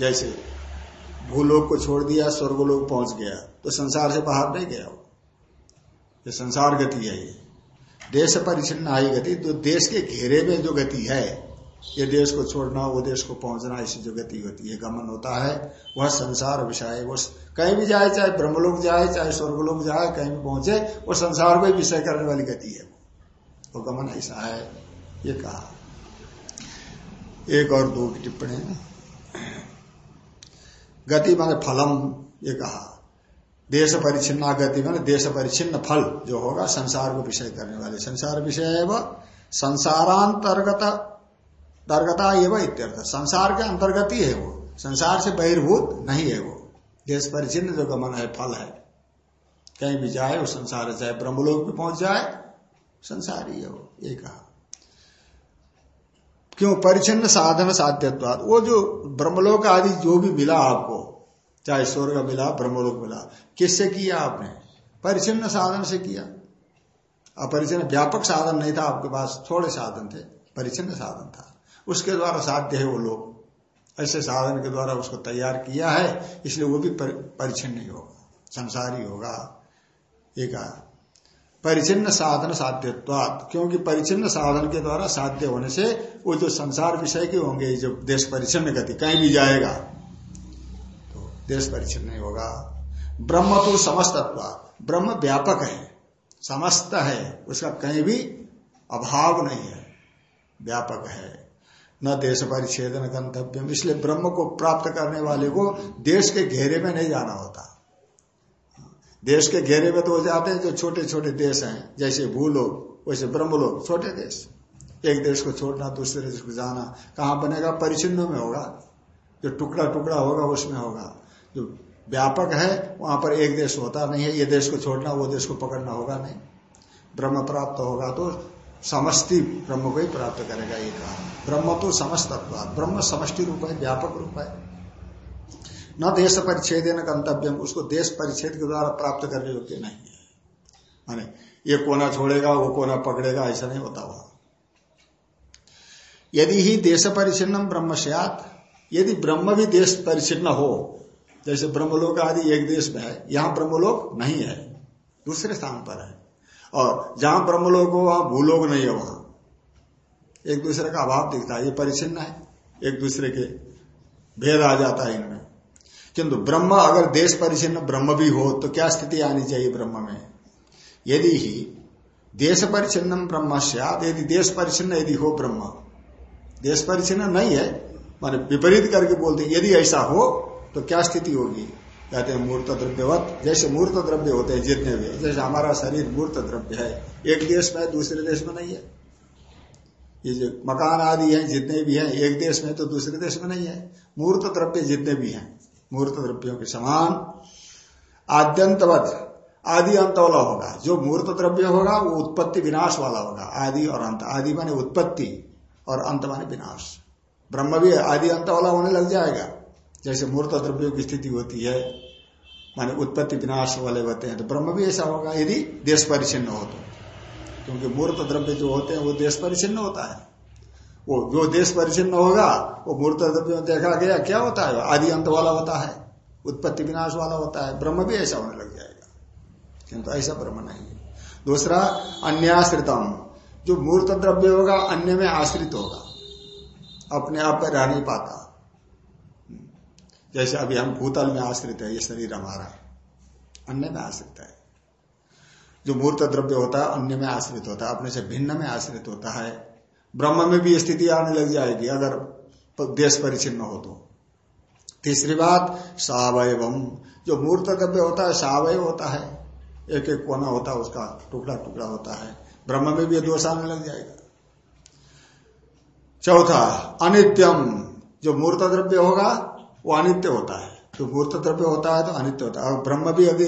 जैसे भूलोक को छोड़ दिया, स्वर्गलोक पहुँच गया तो संसार से बाहर नहीं गया वो। ये संसार गति है ये। देश परिचिन्न आई गति तो देश के घेरे में जो गति है, ये देश को छोड़ना, वो देश को पहुँचना ऐसी जो गति होती है, गमन होता है, वह संसार विषय वो कहीं भी जाए, चाहे ब्रह्मलोक जाए, चाहे स्वर्गलोक जाए, कहीं भी पहुँचे, वो संसार को विषय करने वाली गति है वो। गमन ऐसा है, ये कहा। एक और दो की टिप्पणी गति माने फलम, ये कहा। देश परिचिन्ना गति माने देश परिचिन्न फल जो होगा, संसार को विषय करने वाले। संसार विषय वह संसारांतर्गत अंतर्गता एवं इत्यर्थ। संसार के अंतर्गत ही है वो। संसार से बहिर्भूत नहीं है वो। देश परिचिन्न जो गमन है, फल है, कहीं भी जाए वो संसार चाहे ब्रह्मलोक भी पहुँच जाए, संसार ही है वो, ये कहा। क्यों? परिचिन्न साधन साध्यत्वाद वो जो ब्रह्मलोक आदि जो भी मिला आपको चाहे स्वर्ग मिला, ब्रह्मलोक मिला। किससे किया आपने? परिचिन्न साधन से किया। अपरिचिन्न व्यापक साधन नहीं था, आपके पास थोड़े साधन थे, परिचिन्न साधन था। उसके द्वारा साध्य है वो लोग। ऐसे साधन के द्वारा उसको तैयार किया है, इसलिए वो भी परिचिन नहीं होगा, संसारी होगा। एक परिचिन्न साधन साध्यत्वात, क्योंकि परिचिन्न साधन के द्वारा साध्य होने से वो जो संसार विषय के होंगे, जो देश परिचिन्न गति, कहीं भी जाएगा देश परिचिन्न नहीं होगा। ब्रह्म तो समस्तत्व ब्रह्म व्यापक है, समस्त है, उसका कहीं भी अभाव नहीं है। व्यापक है। न देश परिच्छेदन गंतव्य इसलिए ब्रह्म को प्राप्त करने वाले को देश के घेरे में नहीं जाना होता। देश के घेरे में तो हो जाते हैं जो छोटे छोटे देश हैं, जैसे भूलोक, वैसे ब्रह्म लोग छोटे देश। एक देश को छोड़ना, दूसरे देश को जाना, कहाँ बनेगा? परिचिन्नों में होगा। जो टुकड़ा टुकड़ा होगा, उसमें होगा। जो व्यापक है, वहाँ पर एक देश होता नहीं है, ये देश को छोड़ना, वो देश को पकड़ना होगा नहीं। ब्रह्म प्राप्त होगा तो समष्टि ब्रह्म को ही प्राप्त करेगा, ये कहा। ब्रह्म तो समस्त ब्रह्म समष्टि रूप है, व्यापक रूप है। न देश परिच्छेद गंतव्य उसको देश परिच्छेद के द्वारा प्राप्त करने योग्य नहीं है। माने, ये कोना छोड़ेगा, वो कोना पकड़ेगा, ऐसा नहीं होता वहाँ। यदि ही देश परिचिन्नम ब्रह्म यदि ब्रह्म भी देश परिचिन्न हो जैसे ब्रह्मलोक आदि एक देश में है, यहाँ ब्रह्मलोक नहीं है, दूसरे स्थान पर है। और जहाँ ब्रह्मलोक हो, वहाँ भूलोक नहीं है वहाँ। एक दूसरे का अभाव दिखता है, ये परिचिन्न है। एक दूसरे के भेद आ जाता है इनमें। किंतु ब्रह्म अगर देश परिचिन्न, ब्रह्म भी हो तो क्या स्थिति आनी चाहिए ब्रह्म में? यदि ही देश परिचिन्न ब्रह्म यदि देश परिचिन्न, यदि हो ब्रह्म। देश परिचिन्न नहीं है, माने विपरीत करके बोलते यदि ऐसा हो तो क्या स्थिति होगी? कहते हैं, मूर्त द्रव्यवत। जैसे मूर्त द्रव्य होते हैं जितने भी, जैसे हमारा शरीर मूर्त द्रव्य है, एक देश में दूसरे देश में नहीं है। ये जो मकान आदि हैं, जितने भी हैं, एक देश में तो दूसरे देश में नहीं है। मूर्त द्रव्य जितने भी हैं, मूर्त द्रव्यों के समान। आद्यंतवत, आदि अंत वाला होगा। जो मूर्त द्रव्य होगा, वो उत्पत्ति विनाश वाला होगा। आदि और अंत। आदि माने उत्पत्ति, और अंत माने विनाश। ब्रह्म भी आदि अंत वाला होने लग जाएगा। जैसे मूर्त द्रव्यों की स्थिति होती है, माने उत्पत्ति विनाश वाले होते हैं तो ब्रह्म भी ऐसा होगा यदि देश परिचिन्न हो तो। क्योंकि मूर्त द्रव्य जो होते हैं, वो देश परिचिन्न होता है। वो जो देश परिचिन्न होगा, वो मूर्त द्रव्य में देखा गया, क्या होता है? आदि अंत वाला होता है, उत्पत्ति विनाश वाला होता है, ब्रह्म भी ऐसा होने लग जाएगा। किंतु ऐसा ब्रह्म नहीं है। दूसरा, अन्याश्रितम। जो मूर्त द्रव्य होगा, अन्य में आश्रित होगा, अपने आप पर रह नहीं पाता। जैसे अभी हम भूतल में आश्रित है, ये शरीर हमारा अन्य में आश्रित है। जो मूर्त द्रव्य होता है, अन्य में आश्रित होता है। अपने से भिन्न में आश्रित होता है। ब्रह्म में भी स्थिति आने लग जाएगी, अगर देश परिचिन्न हो तो। तीसरी बात सावयवम जो मूर्त द्रव्य होता है सावय होता है। एक एक कोना होता है, उसका टुकड़ा टुकड़ा होता है। ब्रह्म में भी दोष आने लग जाएगा। चौथा, अनित्यम। जो मूर्त द्रव्य होगा वो अनित्य होता है। जो मूर्त द्रव्य होता है तो अनित्य होता है। और ब्रह्म भी अभी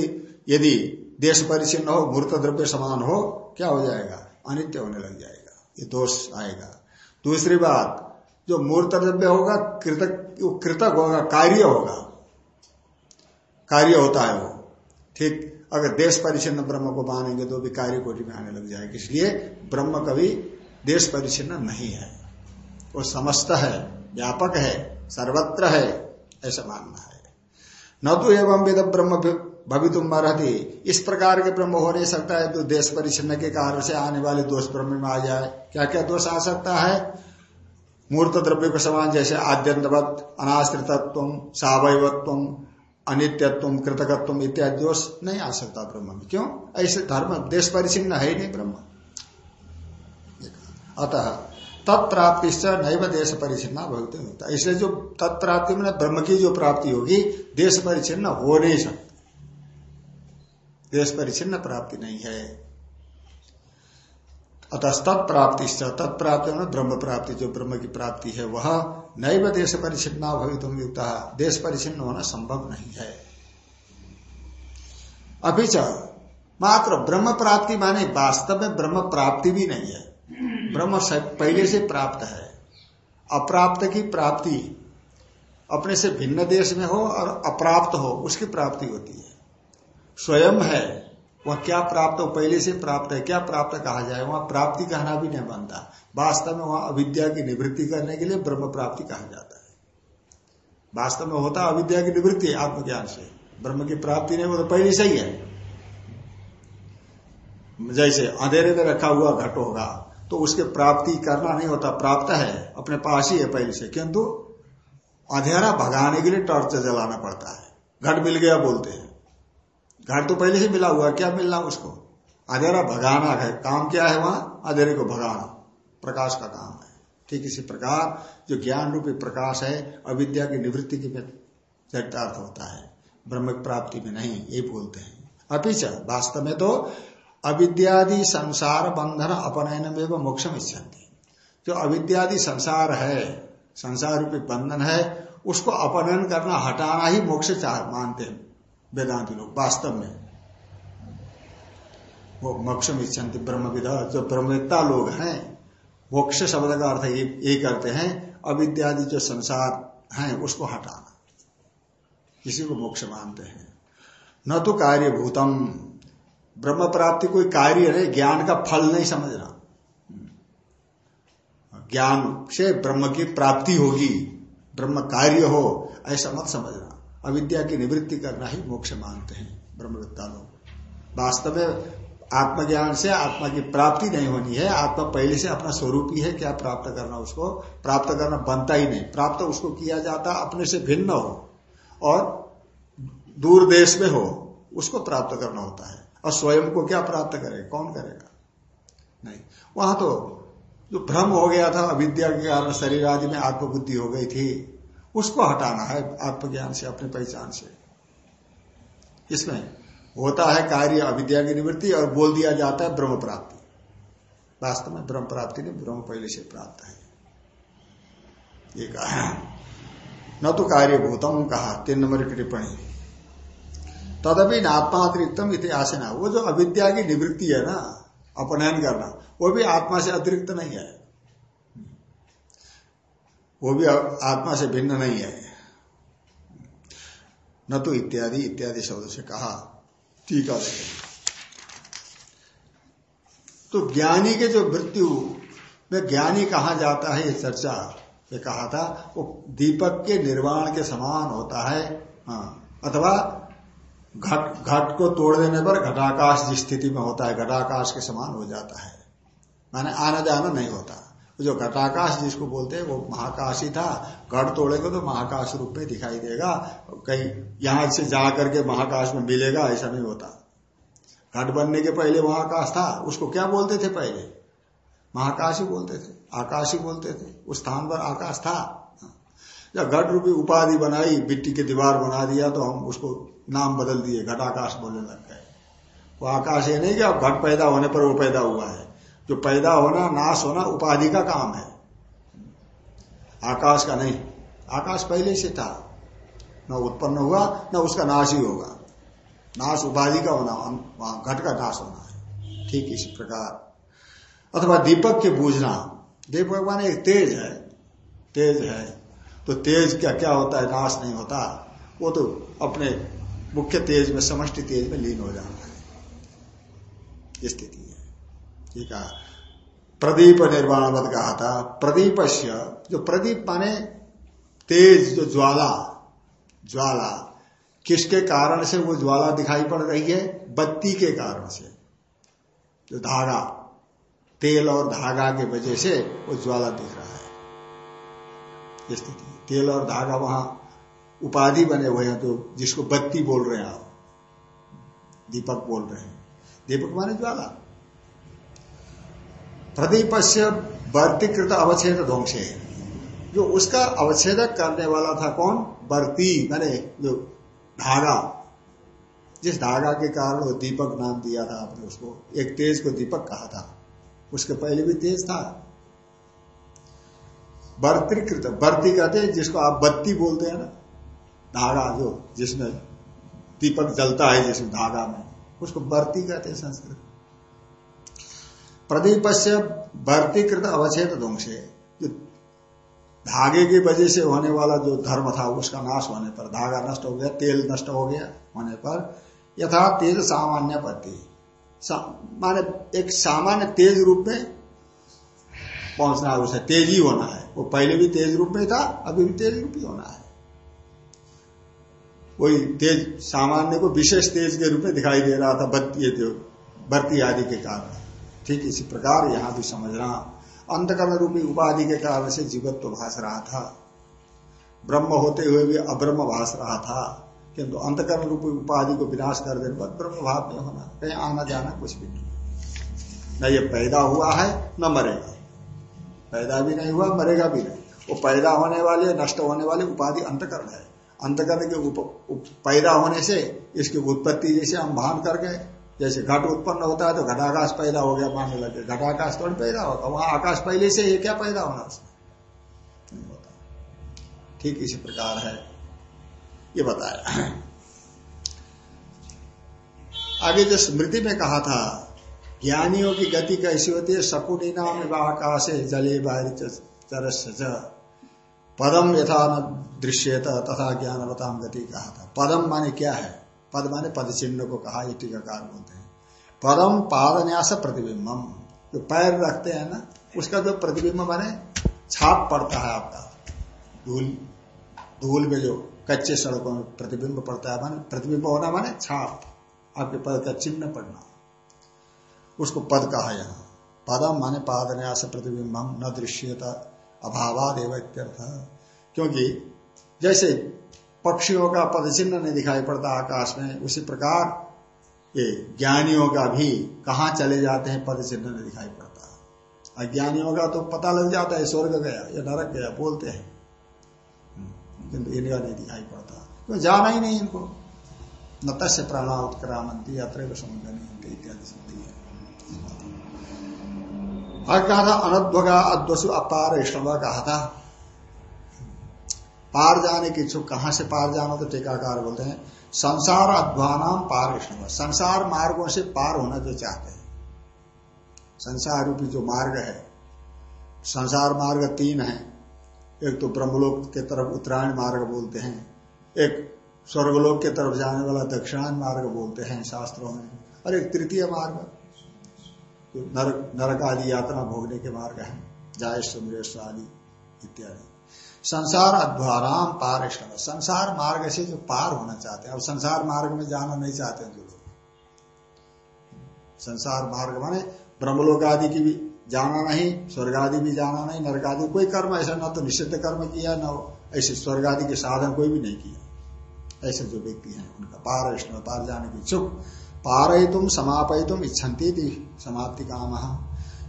यदि देश परिचिन्न हो, मूर्त द्रव्य समान हो, क्या हो जाएगा? अनित्य होने लग जाएगा। ये दोष आएगा। दूसरी बात, जो मूर्त द्रव्य होगा, कृतक कृतक होगा, कार्य होगा। कार्य होता है वो। ठीक, अगर देश परिचिन्न ब्रह्म को मानेंगे तो भी कार्य कोटि में आने लग जाएगा। इसलिए ब्रह्म कभी देश परिचिन्न नहीं है। वो समस्त है, व्यापक है, सर्वत्र है। ऐसा मानना है। न तो एवं विद ब्रह्म भवितुम रहती इस प्रकार के ब्रह्म हो नहीं सकता है तो देश परिचिन्न के कारण से आने वाले दोष ब्रह्म में आ जाए। क्या क्या दोष आ सकता है? मूर्त द्रव्य के समान जैसे आद्यंतवत, अनाश्रितत्व, सावयवत्व, अनित्यत्व, कृतकत्व इत्यादि दोष नहीं आ सकता ब्रह्म में। क्यों? ऐसे धर्म, देश परिचिन्न है ही नहीं ब्रह्म। अतः तत्प्राप्ति नैव देश परिचिन्न भवित। होता इसलिए जो तत्प्राप्ति में ब्रह्म की जो प्राप्ति होगी देश परिचिन्न हो नहीं सकती देश परिचिन्न प्राप्ति नहीं है। अतः तत्प्राप्ति तत्प्राप्ति में ब्रह्म प्राप्ति, जो ब्रह्म की प्राप्ति है, वह नैव देश परिचिन्न भवित युक्त। देश परिचिन्न होना संभव नहीं है। अभी मात्र ब्रह्म प्राप्ति माने वास्तव में ब्रह्म प्राप्ति भी नहीं है। ब्रह्म पहले से प्राप्त है। अप्राप्त की प्राप्ति अपने से भिन्न देश में हो और अप्राप्त हो, उसकी प्राप्ति होती है। स्वयं है, वह क्या प्राप्त हो, पहले से प्राप्त है, क्या प्राप्त कहा जाए, वहाँ प्राप्ति कहना भी नहीं बनता। वास्तव में वहाँ अविद्या की निवृत्ति करने के लिए ब्रह्म प्राप्ति कहा जाता है। वास्तव में होता अविद्या की निवृत्ति आत्मज्ञान से। ब्रह्म की प्राप्ति नहीं, वो तो पहले से ही है। जैसे अंधेरे में रखा हुआ घट होगा तो उसके प्राप्ति करना नहीं होता, प्राप्त है, अपने पास ही है पहले से किंतु अंधेरा भगाने के लिए टॉर्च जलाना पड़ता है। घट मिल गया बोलते हैं। घट तो पहले ही मिला हुआ क्या मिलना उसको? अंधेरा भगाना है। काम क्या है वहाँ? अंधेरे को भगाना। प्रकाश का काम है। ठीक इसी प्रकार जो ज्ञान रूपी प्रकाश है, अविद्या की निवृत्ति की चरितार्थ होता है। ब्रह्म प्राप्ति में नहीं ये बोलते हैं। अपिच वास्तव में तो अविद्यादि संसार बंधन अपनयन में मोक्षम इच्छन्ति जो अविद्यादि संसार है, संसार रूपी बंधन है, उसको अपनयन करना, हटाना ही मोक्ष चाह मानते हैं वेदांति लोग, वास्तव में। वो मोक्षम इच्छन्ति ब्रह्म विधा जो ब्रह्मविद्ता लोग हैं, मोक्ष शब्द का अर्थ ये करते हैं, अविद्यादि जो संसार है, उसको हटाना। किसी को मोक्ष मानते हैं। न तो कार्यभूतम ब्रह्म प्राप्ति कोई कार्य नहीं, ज्ञान का फल नहीं समझना। ज्ञान से ब्रह्म की प्राप्ति होगी, ब्रह्म कार्य हो, ऐसा मत समझना। अविद्या की निवृत्ति करना ही मोक्ष मानते हैं ब्रह्मविद्ता लोग। वास्तव में आत्मज्ञान से आत्मा की प्राप्ति नहीं होनी है, आत्मा पहले से अपना स्वरूप ही है, क्या प्राप्त करना उसको? प्राप्त करना बनता ही नहीं। प्राप्त उसको किया जाता अपने से भिन्न हो और दूर देश में हो, उसको प्राप्त करना होता है। और स्वयं को क्या प्राप्त करेगा कौन करेगा? नहीं। वहाँ तो जो भ्रम हो गया था, अविद्या के कारण शरीर आदि में आत्मबुद्धि हो गई थी, उसको हटाना है आत्मज्ञान से, अपनी पहचान से। इसमें होता है कार्य अविद्या की निवृत्ति और बोल दिया जाता है ब्रह्म प्राप्ति। वास्तव में ब्रह्म प्राप्ति नहीं, ब्रह्म पहले से प्राप्त है। ये कहा न तो कार्य कार्यभूतम कहा, तीन नंबर की टिप्पणी। तदपि नात्मातिरिक्तम इतिहास ना वो जो अविद्या की निवृत्ति है ना, अपनयन करना, वो भी आत्मा से अतिरिक्त नहीं है। वो भी आत्मा से भिन्न नहीं है। न तो इत्यादि इत्यादि शब्द से कहा, टीका तो ज्ञानी के जो मृत्यु, में ज्ञानी कहा जाता है, ये चर्चा ये कहा था, वो दीपक के निर्वाण के समान होता है हाँ अथवा घट घट को तोड़ देने पर घटाकाश जिस स्थिति में होता है, घटाकाश के समान हो जाता है। माने आना जाना नहीं होता। जो घटाकाश जिसको बोलते हैं, वो महाकाश ही था। घट तोड़ेगा तो महाकाश रूप में दिखाई देगा। कहीं यहाँ से जा करके महाकाश में मिलेगा, ऐसा नहीं होता। घट बनने के पहले महाकाश था। उसको क्या बोलते थे पहले? महाकाश ही बोलते थे। आकाश ही बोलते थे। उस स्थान पर आकाश था। जब घट रूपी उपाधि बनाई, मिट्टी के दीवार बना दिया तो हम उसको नाम बदल दिए घटाकाश बोलने लग गए। वो आकाश ये नहीं कि अब घट पैदा होने पर वो पैदा हुआ है। जो पैदा होना, नाश होना, उपाधि का काम है। आकाश का नहीं। आकाश पहले से था। न उत्पन्न हुआ, न उसका नाश ही होगा। नाश उपाधि का होना वहाँ घट का नाश होना है। ठीक इसी प्रकार। अथवा दीपक के बूझना। दीपक माने एक तेज है। तेज है। तो तेज क्या क्या होता है? नाश नहीं होता। वो तो अपने मुख्य तेज में, समष्टि तेज में लीन हो जाता है। स्थिति है। ठीक है प्रदीप निर्वाणवत कहा था। प्रदीप जो प्रदीप माने तेज, जो ज्वाला ज्वाला, किसके कारण से वो ज्वाला दिखाई पड़ रही है? बत्ती के कारण से। जो धागा, तेल और धागा के वजह से वो ज्वाला दिख रहा है। स्थिति तेल और धागा वहाँ उपाधि बने हुए हैं तो जिसको बत्ती बोल रहे हैं आप, दीपक बोल रहे हैं। दीपक माने ज्वाला। प्रदीप से वर्तिकृत अवच्छेद ध्वंस। जो उसका अवच्छेदक करने वाला था कौन? बर्ती, मैंने जो धागा। जिस धागा के कारण वो दीपक नाम दिया था आपने उसको। एक तेज को दीपक कहा था। उसके पहले भी तेज था। बर्तिकृत, बर्ती कहते हैं जिसको आप बत्ती बोलते हैं ना। धागा जो, जिसमें दीपक जलता है जिसमें धागा में, उसको बर्ती कहते हैं संस्कृत। प्रदीप से बर्तीकृत अवच्छेद ध्वंसे जो धागे की वजह से होने वाला जो धर्म था, उसका नाश होने पर, धागा नष्ट हो गया, तेल नष्ट हो गया होने पर, यथा तेज सामान्य पति माने एक सामान्य तेज रूप में पहुँचना है उसे, तेज होना है। वो पहले भी तेज रूप में था, अभी भी तेज रूप ही होना है। वही तेज, सामान्य को विशेष तेज के रूप में दिखाई दे रहा था बत्ती बत्ती आदि के कारण। ठीक इसी प्रकार यहाँ भी समझना अंतकरण रूपी उपाधि के कारण से जीवत्व तो भाष रहा था। ब्रह्म होते हुए भी अब्रह्म भाष रहा था, किंतु अंतकरण रूपी उपाधि को विनाश कर देने पर ब्रह्म भाव में होना, कहीं आना जाना कुछ भी नहीं। न ये पैदा हुआ है, न मरेगा। पैदा भी नहीं हुआ, मरेगा भी नहीं। वो पैदा होने वाले नष्ट होने वाले उपाधि अंतकरण है। अंतकरण के उप, उप, पैदा होने से इसकी उत्पत्ति जैसे हम भान कर गए जैसे घट उत्पन्न होता है तो घटाकाश पैदा हो गया मानने लगे घटाकाश थोड़ी पैदा होगा वहाँ आकाश पहले से ये क्या पैदा होना उसमें? होता। ठीक इसी प्रकार है। ये बताया। आगे जो स्मृति में कहा था ज्ञानियों की गति कैसी होती है? शकुनी नाम आकाश जले बाहरी चरस पदम यथा न दृश्यत, तथा ज्ञानवताम गति कहा था पदम माने क्या है? पद माने पद चिन्ह को कहा, ये टीकाकार बोलते हैं। पदम पाद न्यास प्रतिबिंबम। जो पैर रखते हैं ना, उसका जो प्रतिबिंब माने छाप पड़ता है आपका। धूल धूल में जो कच्चे सड़कों में प्रतिबिंब पड़ता है, माने प्रतिबिंब होना माने छाप। आपके पद का चिन्ह पड़ना। उसको पद कहा यहाँ। पदम माने पाद न्यास प्रतिबिंबम, न दृश्यता अभावाद क्योंकि जैसे पक्षियों का पद चिन्ह नहीं दिखाई पड़ता आकाश में, उसी प्रकार ये ज्ञानियों का भी कहा चले जाते हैं पद चिन्ह नहीं दिखाई पड़ता। अज्ञानियों का तो पता लग जाता है, स्वर्ग गया या नरक गया, बोलते हैं। किंतु इनका नहीं दिखाई पड़ता। क्यों जाना ही नहीं इनको। न तस्य प्राणा उत्क्रामंती अत्र समुद्र इत्यादि और कहा था अनध्वगा अद्वसु अपार ईष्णवा कहा था पार जाने की इच्छुक कहाँ से पार जाना तो टीकाकार बोलते हैं, संसार अध्वानाम पार संसार मार्गों से पार होना जो चाहते हैं। संसार रूपी जो मार्ग है, संसार मार्ग तीन है। एक तो ब्रह्मलोक के तरफ़ उत्तरायण मार्ग बोलते हैं, एक स्वर्गलोक के तरफ़ जाने वाला दक्षिणायन मार्ग बोलते हैं शास्त्रों में, और एक तृतीय मार्ग। नरक नरक आदि यात्रा भोगने के मार्ग है जाय सुमरेश, आदि इत्यादि। संसार अध्वाराम पार संसार मार्ग से जो पार होना चाहते हैं, अब संसार मार्ग में जाना नहीं चाहते जो लोग। संसार मार्ग माने ब्रह्मलोक आदि की भी जाना नहीं स्वर्ग आदि भी जाना नहीं नरक आदि कोई कर्म, ऐसा न तो निषिद्ध कर्म किया, न ऐसे स्वर्ग आदि के साधन कोई भी नहीं किया। ऐसे जो व्यक्ति हैं, उनका पार पार जाने की इच्छुक पार तुम समापय तुम इच्छन्ति थी समाप्ति काम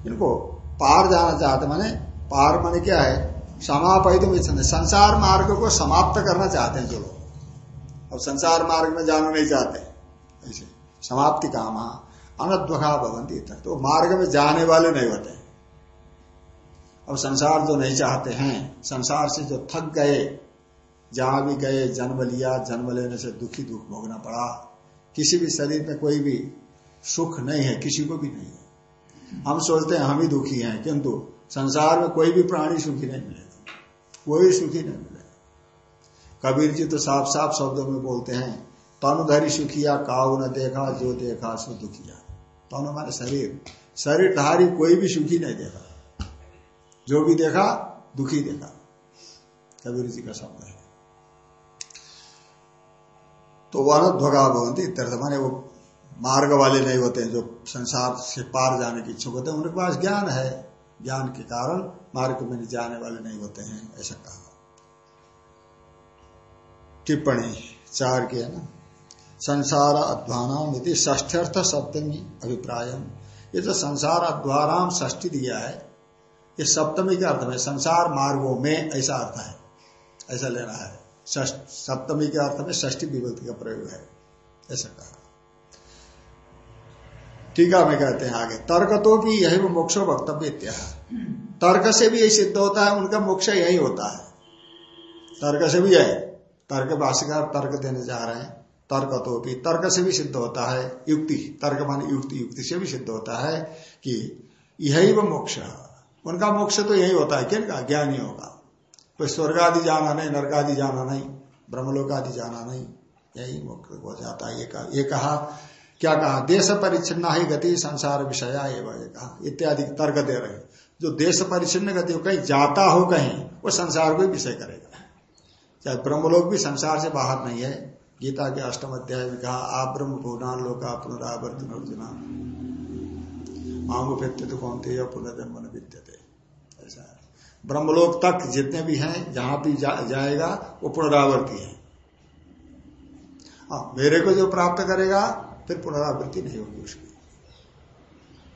इनको पार जाना चाहते, माने पार माने क्या है? समापय तुम इच्छन्ति। संसार मार्ग को समाप्त करना चाहते हैं जो लोग। अब संसार मार्ग में जाना नहीं चाहते। ऐसे समाप्ति काम अनद्वखा भवंती तक तो मार्ग में जाने वाले नहीं होते। अब संसार जो नहीं चाहते हैं, संसार से जो थक गए जहाँ भी गए, जन्म लिया, जन्म लेने से दुखी दुख भोगना पड़ा। किसी भी शरीर में कोई भी सुख नहीं है, किसी को भी नहीं है। हम सोचते हैं, हम ही दुखी हैं, किंतु संसार में कोई भी प्राणी सुखी नहीं मिलेगा। कोई सुखी नहीं मिलेगा। कबीर जी तो साफ़ साफ़ शब्दों में बोलते हैं, तनुधरी सुखिया काउ न देखा, जो देखा, सो दुखिया। तनु माने शरीर। शरीर शरीरधारी कोई भी सुखी नहीं देखा। जो भी देखा, दुखी देखा। कबीर जी का शब्द है। तो वह ध्वगा भवंती इत्यर्थ माने वो मार्ग वाले नहीं होते हैं जो संसार से पार जाने की इच्छुक होते हैं, उनके पास ज्ञान है। ज्ञान के कारण मार्ग में जाने वाले नहीं होते हैं, ऐसा कहा। टिप्पणी चार की है ना? संसार अध्वानाम यदि ष्ठ्यर्थ सप्तमी अभिप्राय ये जो संसार अध्वाराम ष्ठी दिया है, ये सप्तमी के अर्थ में संसार मार्गों में ऐसा अर्थ है, ऐसा लेना है। सप्तमी के अर्थ में ष्ठी विभक्ति का प्रयोग है। ऐसा कहा। टीका में कहते हैं आगे। तर्क तो भी यही वो मोक्ष वक्तव्य तर्क से भी यही सिद्ध होता है, उनका मोक्ष यही होता है। तर्क से भी है तर्क भाष्यकार तर्क देने जा रहे हैं। तर्क तो भी तर्क से भी सिद्ध होता है, युक्ति। तर्क मान युक्ति युक्ति से भी सिद्ध होता है कि यही वो मोक्ष। उनका मोक्ष तो यही होता है, किन का? ज्ञानी होगा कोई स्वर्ग आदि जाना नहीं नर्क आदि जाना नहीं ब्रह्मलोक आदि जाना नहीं, यही मुक्त हो जाता है। ये कहा क्या कहा? देश परिच्छिन्न ही गति, संसार विषय एवं कहा। इत्यादि तर्क दे रहे जो देश परिचिन्न गति हो कहीं जाता हो कहीं, वो संसार को विषय करेगा। चाहे ब्रह्मलोक भी संसार से बाहर नहीं है। गीता के अष्टम अध्याय में कहा, आप ब्रह्म भूनान लोका पुनरावर्तन अर्जुना। मांगो व्यक्ति कौन थे पुनर्जन्म विद्यते। ब्रह्मलोक तक जितने भी हैं जहाँ भी जा, जाएगा वो पुनरावृत्ति है। हाँ मेरे को जो प्राप्त करेगा फिर पुनरावृत्ति नहीं होगी उसकी।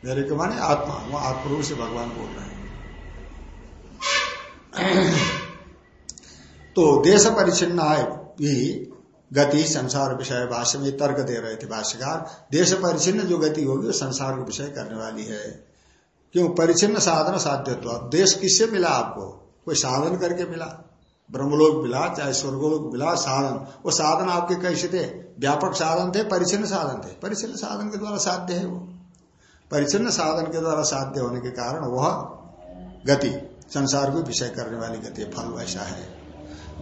मेरे को माने आत्मा वो आत्मरूप से भगवान बोल रहे हैं। तो देश परिचिन्न भी गति संसार विषय भाष्य में तर्क दे रहे थे भाष्यकार। देश परिचिन्न जो गति होगी वो संसार को विषय करने वाली है। क्यों? परिचिन्न साधन साध्यत्व। देश किससे मिला आपको? कोई साधन करके मिला? ब्रह्मलोक मिला, चाहे स्वर्गलोक मिला, साधन। वो साधन आपके कैसे थे? व्यापक साधन थे परिचिन्न साधन थे। परिचिन्न साधन के द्वारा साध्य है वो। परिचिन्न साधन के द्वारा साध्य होने के कारण वह गति, संसार को विषय करने वाली गति, फल वैसा है।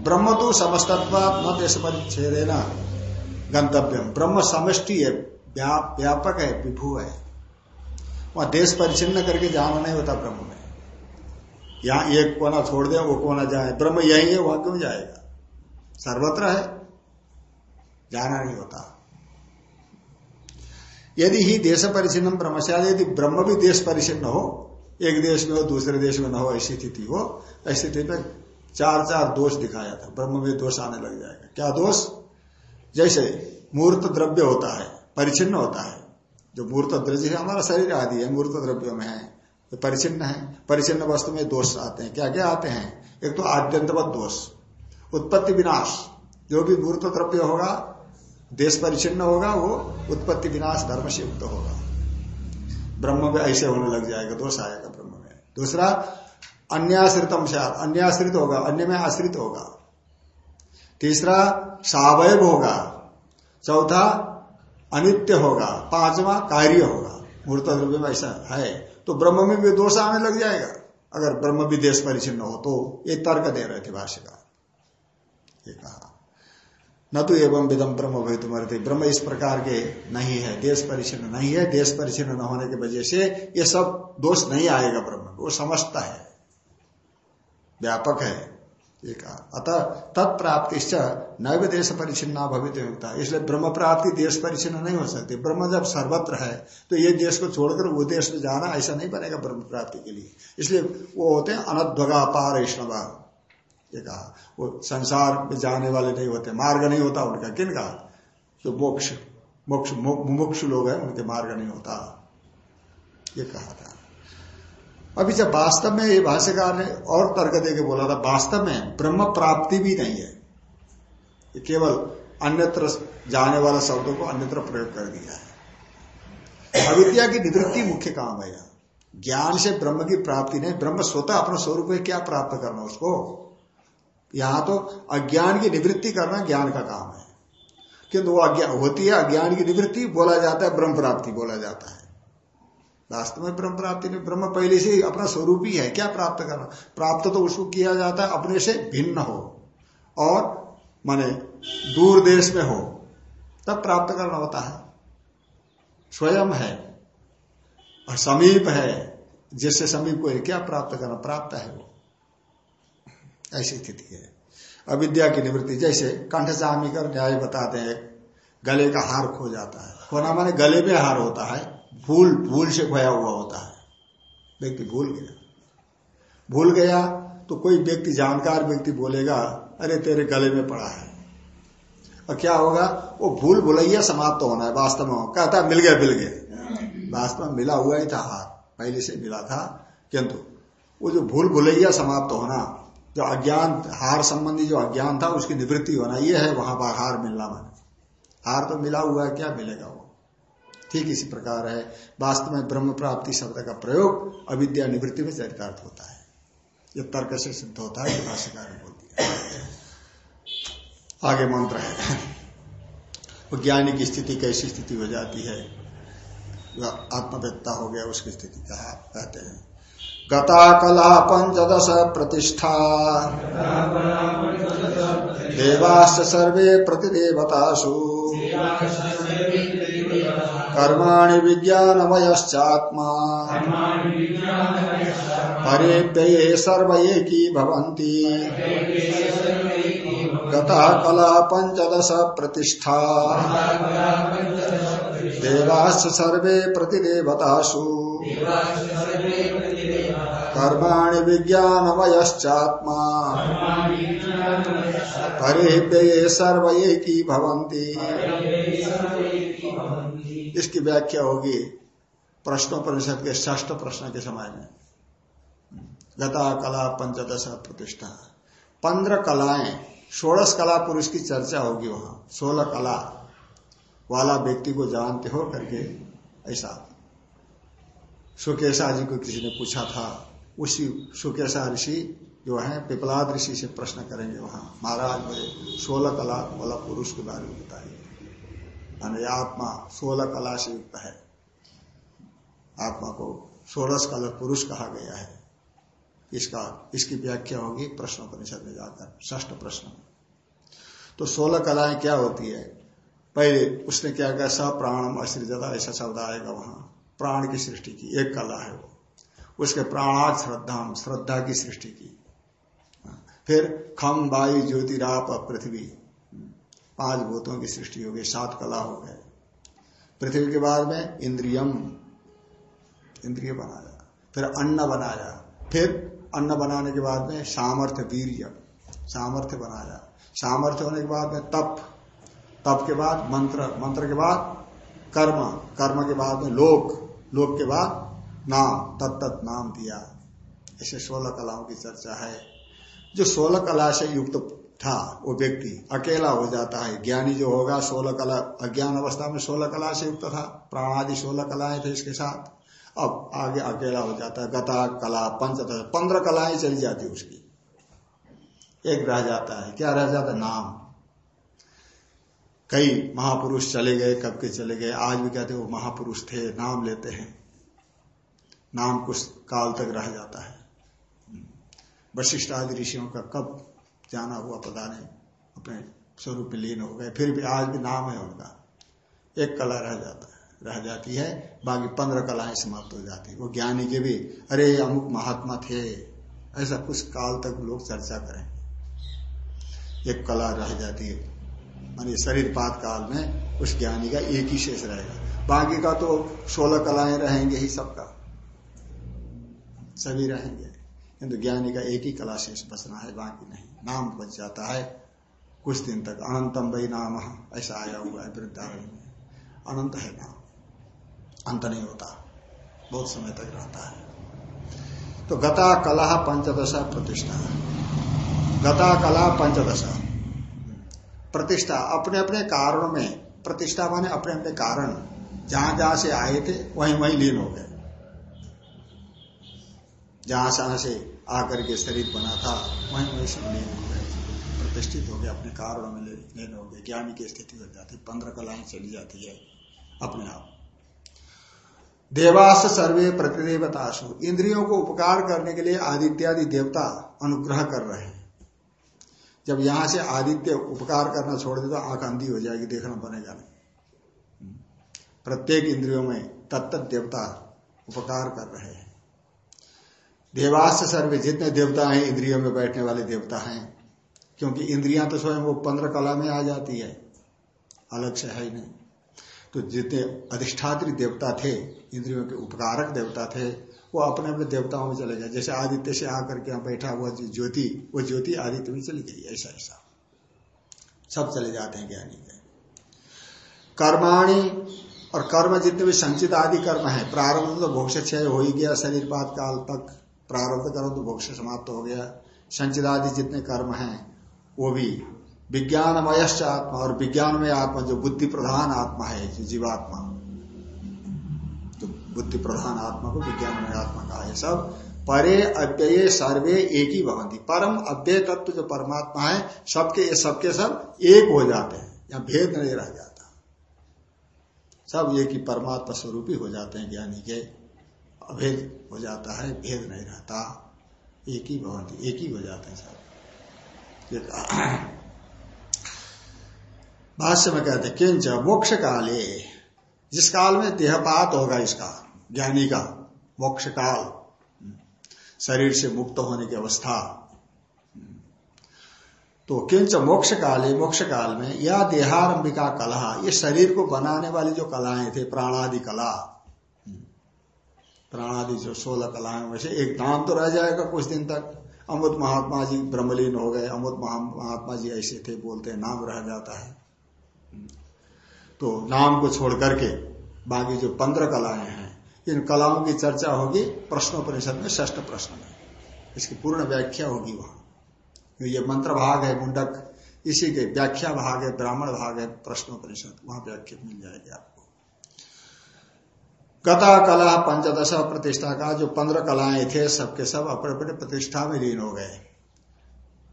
ब्रह्म तो समस्तत्व न देश परिच्छेद गंतव्य ब्रह्म समष्टि है व्यापक है, विभू है। वहाँ देश परिचिन्न करके जाना नहीं होता ब्रह्म में। यहाँ एक कोना छोड़ दे वो कोना जाए। ब्रह्म यही है, वहाँ क्यों जाएगा? सर्वत्र है। जाना नहीं होता। यदि ही देश परिचिन्न ब्रह्मचार यदि ब्रह्म भी देश परिचिन्न हो, एक देश में हो, दूसरे देश में न हो, ऐसी स्थिति हो, ऐसी स्थिति में चार चार दोष दिखाया था। ब्रह्म में दोष आने लग जाएगा। क्या दोष? जैसे मूर्त द्रव्य होता है, परिचिन्न होता है जो मूर्त द्रव्य है, हमारा शरीर आदि है मूर्त द्रव्यों में है तो परिचिन्न है। परिचिन्न वस्तु में दोष आते हैं। क्या क्या आते हैं? एक तो आद्यंतवत दोष, उत्पत्ति विनाश। जो भी मूर्त द्रव्य होगा, देश परिचिन्न होगा, वो उत्पत्ति विनाश धर्म से युक्त होगा। ब्रह्म में ऐसे होने लग जाएगा, दोष आएगा ब्रह्म में। दूसरा, अन्याश्रितम से अन्याश्रित होगा, अन्य में आश्रित होगा। तीसरा, सावयव होगा। चौथा अनित्य होगा, पांचवा कार्य होगा। मूर्त द्रव्य में ऐसा है तो ब्रह्म में भी दोष आने लग जाएगा। अगर ब्रह्म भी देश परिचिन्न हो तो ये तर्क दे रहे थे भाष्यकार। ये कहा, न तो एवं विदम ब्रह्म भय तुम्हारे ब्रह्म इस प्रकार के नहीं है, देश परिचिन्न नहीं है, देश परिचिन्न न होने की वजह से ये सब दोष नहीं आएगा ब्रह्म वो समझता है। व्यापक है। अतः तत्प्राप्ति नैव देश परिचिन्ना भवित होता है इसलिए ब्रह्म प्राप्ति देश परिचिन्न नहीं हो सकती। ब्रह्म जब सर्वत्र है तो ये देश को छोड़कर वो देश में जाना ऐसा नहीं बनेगा ब्रह्म प्राप्ति के लिए। इसलिए वो होते हैं अनध्वगा पार वैष्णवा ये कहा, वो संसार में जाने वाले नहीं होते, मार्ग नहीं होता उनका। किन का जो मोक्ष मोक्ष, मुमुक्ष लोग हैं, उनके मार्ग नहीं होता। ये कहा था। अभी जब वास्तव में ये भाष्यकार ने और तर्क देके बोला था, वास्तव में ब्रह्म प्राप्ति भी नहीं है। केवल अन्यत्र जाने वाला शब्दों को अन्यत्र प्रयोग कर दिया है। अविद्या की निवृत्ति मुख्य काम है यहाँ। ज्ञान से ब्रह्म की प्राप्ति नहीं, ब्रह्म स्वतः अपने स्वरूप में क्या प्राप्त करना उसको? यहाँ तो अज्ञान की निवृत्ति करना ज्ञान का काम है। किंतु वो अज्ञान होती है अज्ञान की निवृत्ति, बोला जाता है ब्रह्म प्राप्ति बोला जाता है। वास्तव में ब्रह्म प्राप्ति में ब्रह्म पहले से अपना स्वरूप ही है। क्या प्राप्त करना? प्राप्त तो उसको किया जाता है, अपने से भिन्न हो। और माने दूर देश में हो, तब प्राप्त करना होता है। स्वयं है और समीप है, जिससे समीप को क्या प्राप्त करना? प्राप्त है वो। ऐसी स्थिति है। अविद्या की निवृत्ति, जैसे कंठ जामी कर न्याय बताते हैं, गले का हार खो जाता है। खोना माने गले में हार होता है। भूल भूल से खोया हुआ होता है। व्यक्ति भूल गया। भूल गया तो कोई व्यक्ति, जानकार व्यक्ति बोलेगा, अरे, तेरे गले में पड़ा है। और क्या होगा? वो भूल, भुलैया समाप्त तो होना है, वास्तव में। कहता मिल गया मिल गया। वास्तव में मिला हुआ ही था हार पहले से मिला था। किंतु वो जो भूल, भुलैया समाप्त तो होना, जो अज्ञान, हार संबंधी जो अज्ञान था, उसकी निवृत्ति होना, ये है वहाँ पर हार मिलना मन। हार तो मिला हुआ है, क्या मिलेगा वो? ठीक इसी प्रकार है। वास्तव में ब्रह्म प्राप्ति शब्द का प्रयोग अविद्या निवृत्ति में चरितार्थ होता है। ये तर्क से सिद्ध होता है, भाष्यकार ने बोल दिया। आगे मंत्र है। वो ज्ञानी की स्थिति कैसी स्थिति हो जाती है? आत्मव्यता हो गया, उसकी स्थिति कहा कहते हैं। गता कला पंचदश प्रतिष्ठा। देवाश्च सर्वे प्रतिदेवतासु। कर्माणि विज्ञानमयश्चात्मा हरेभ्ये सर्व एकी भवन्ति। गता कला पंचदश प्रतिष्ठा देवाश्च सर्वे प्रतिदेवतासु। कर्माणि विज्ञानमयश्चात्मा हरेभ्ये सर्व एकी भवन्ति। इसकी व्याख्या होगी प्रश्नों परिषद के ष्ठ प्रश्न के समय में। गता कला पंचदश प्रतिष्ठा। पंद्रह कलाएँ, षोड़श कला पुरुष की चर्चा होगी वहाँ। सोलह कला वाला व्यक्ति को जानते हो करके, ऐसा। सुकेशा जी को किसी ने पूछा था, उसी सुकेशा ऋषि जो है, पिपलाद ऋषि से प्रश्न करेंगे वहाँ। महाराज मुझे सोलह कला वाला पुरुष के बारे में बताइए। आत्मा सोलह कला से युक्त है। आत्मा को सोलह कला पुरुष कहा गया है। इसका, इसकी व्याख्या होगी प्रश्न परिषद में जाकर ष्ठ प्रश्न तो सोलह कलाएँ क्या होती है? पहले उसने क्या कहा, स प्राणम असृजता ऐसा शब्द आएगा वहाँ। प्राण की सृष्टि की, एक कला है वो। उसके प्राणात श्रद्धा श्रद्धा की सृष्टि की। फिर खम वायु ज्योतिराप पृथ्वी। पाँच भूतों की सृष्टि हो गई, सात कला हो गए। पृथ्वी के बाद में इंद्रियम, इंद्रिय बनाया, फिर अन्न बनाया, फिर अन्न बनाने के बाद में सामर्थ्य वीर सामर्थ्य बनाया। सामर्थ्य होने के बाद में तप तप के बाद मंत्र मंत्र के बाद कर्म कर्म के बाद में लोक लोक के बाद नाम तत्त नाम दिया। ऐसे सोलह कलाओं की चर्चा है। जो सोलह कला से युक्त था, वो व्यक्ति अकेला हो जाता है। ज्ञानी जो होगा सोलह कला, अज्ञान अवस्था में सोलह कला से युक्त था प्राण आदि सोलह कलाएँ थे इसके साथ। अब आगे अकेला हो जाता है, गता, कला पंचदश पंद्रह कलाएँ चली जाती उसकी। एक रह जाता है, क्या रह जाता है? नाम। कई महापुरुष चले गए, कब के चले गए, आज भी कहते वो महापुरुष थे, नाम लेते हैं। नाम कुछ काल तक रह जाता है। वशिष्ठ आदि ऋषियों का कब जाना हुआ, पता नहीं, अपने स्वरूप में लीन हो गए। फिर भी आज भी नाम है उनका। एक कला रह जाता है, रह जाती है, बाकी पंद्रह कलाएँ समाप्त हो जाती है। वो ज्ञानी के भी, अरे, अमुक महात्मा थे। ऐसा कुछ काल तक लोग चर्चा करेंगे। एक कला रह जाती है। मान शरीर पात काल में उस ज्ञानी का एक ही शेष रहेगा। बाकी का तो सोलह कलाएँ रहेंगे ही सबका। सभी रहेंगे। किंतु ज्ञानी का एक ही कला शेष बचना है, बाकी नहीं। नाम बच जाता है। कुछ दिन तक अनंतम वही नाम ऐसा आया हुआ है वृद्धारण में। अनंत है नाम। अंत नहीं होता। बहुत समय तक रहता है। तो गता कला पंचदशा प्रतिष्ठा। गता कला पंचदशा। प्रतिष्ठा अपने अपने कारणों में, प्रतिष्ठा माने अपने अपने कारण। जहाँ जहाँ से आए थे वहीं वहीं लीन हो गए। जहाँ से आकर के शरीर बना था, वहीं वहीं से लीन हो। गए प्रतिष्ठित हो गए, अपने कारणों में लीन हो गए, ज्ञानी की स्थिति हो जाती पंद्रह कलाएँ चली जाती है अपने आप। देवास सर्वे प्रतिदेवताशु इंद्रियों को उपकार करने के लिए आदित्यादि देवता अनुग्रह कर रहे हैं। जब यहाँ से आदित्य उपकार करना छोड़ दे तो आँख अंधी हो जाएगी, देखना बनेगा नहीं। प्रत्येक इंद्रियों में तत्त देवता उपकार कर रहे हैं। देवास सर्वे जितने देवता हैं, इंद्रियों में बैठने वाले देवता हैं। क्योंकि इंद्रियाँ तो स्वयं वो पंद्रह कला में आ जाती है। अलग से है ही नहीं। तो जितने अधिष्ठात्री देवता थे, इंद्रियों के उपकारक देवता थे, वो अपने अपने देवताओं में चले गए। जैसे आदित्य से आकर के यहाँ बैठा हुआ ज्योति, वो ज्योति आदित्य में चली गई, ऐसा ऐसा। सब चले जाते हैं ज्ञानी। के कर्माणी और कर्म जितने भी संचित आदि कर्म है, प्रारंभ तो भोक्ष क्षय हो ही गया शरीर पात काल तक। प्रारंभ करो तो भोक्ष समाप्त हो गया। संचित आदि जितने कर्म है, वो भी विज्ञानमय आत्मा और विज्ञानमय आत्मा, जो बुद्धि प्रधान आत्मा है, जो जीवात्मा। तो बुद्धि प्रधान आत्मा को विज्ञानमय आत्मा कहा है सब। परे अव्यय सर्वे एक ही भवंती परम अव्यय तत्व जो परमात्मा है, सबके सबके सब एक हो जाते हैं। या भेद नहीं रह जाता। सब एक ही परमात्मा स्वरूप ही हो जाते हैं ज्ञानी के। अभेद हो जाता है, भेद नहीं रहता। एक ही भवंती एक ही हो जाते हैं सब। भाष्य में कहते किंच मोक्ष काले। जिस काल में देहपात होगा इसका, ज्ञानी का, मोक्ष काल। शरीर से मुक्त होने की अवस्था। तो किंच मोक्ष काले, मोक्ष काल में या देहारंभिका कला ये शरीर को बनाने वाली जो कलाएँ थे, प्राणादि कला प्राणादि जो सोलह कलाएँ वैसे एक नाम तो रह जाएगा कुछ दिन तक। अमुद महात्मा जी ब्रह्मलीन हो गए अमुद महात्मा जी ऐसे थे, बोलते हैं, नाम रह जाता है। तो नाम को छोड़ करके बाकी जो पंद्रह कलाएँ हैं, इन कलाओं की चर्चा होगी प्रश्नोपनिषद में ष्ठ प्रश्न में। इसकी पूर्ण व्याख्या होगी वहाँ। ये मंत्र भाग है, मुंडक। इसी के व्याख्या भाग है, ब्राह्मण भाग है, प्रश्नोपनिषद। वहाँ व्याख्या मिल जाएगी आपको। गता कला पंचदश प्रतिष्ठा का जो पंद्रह कलाएँ थे, सबके सब अपने अपने प्रतिष्ठा में लीन हो गए।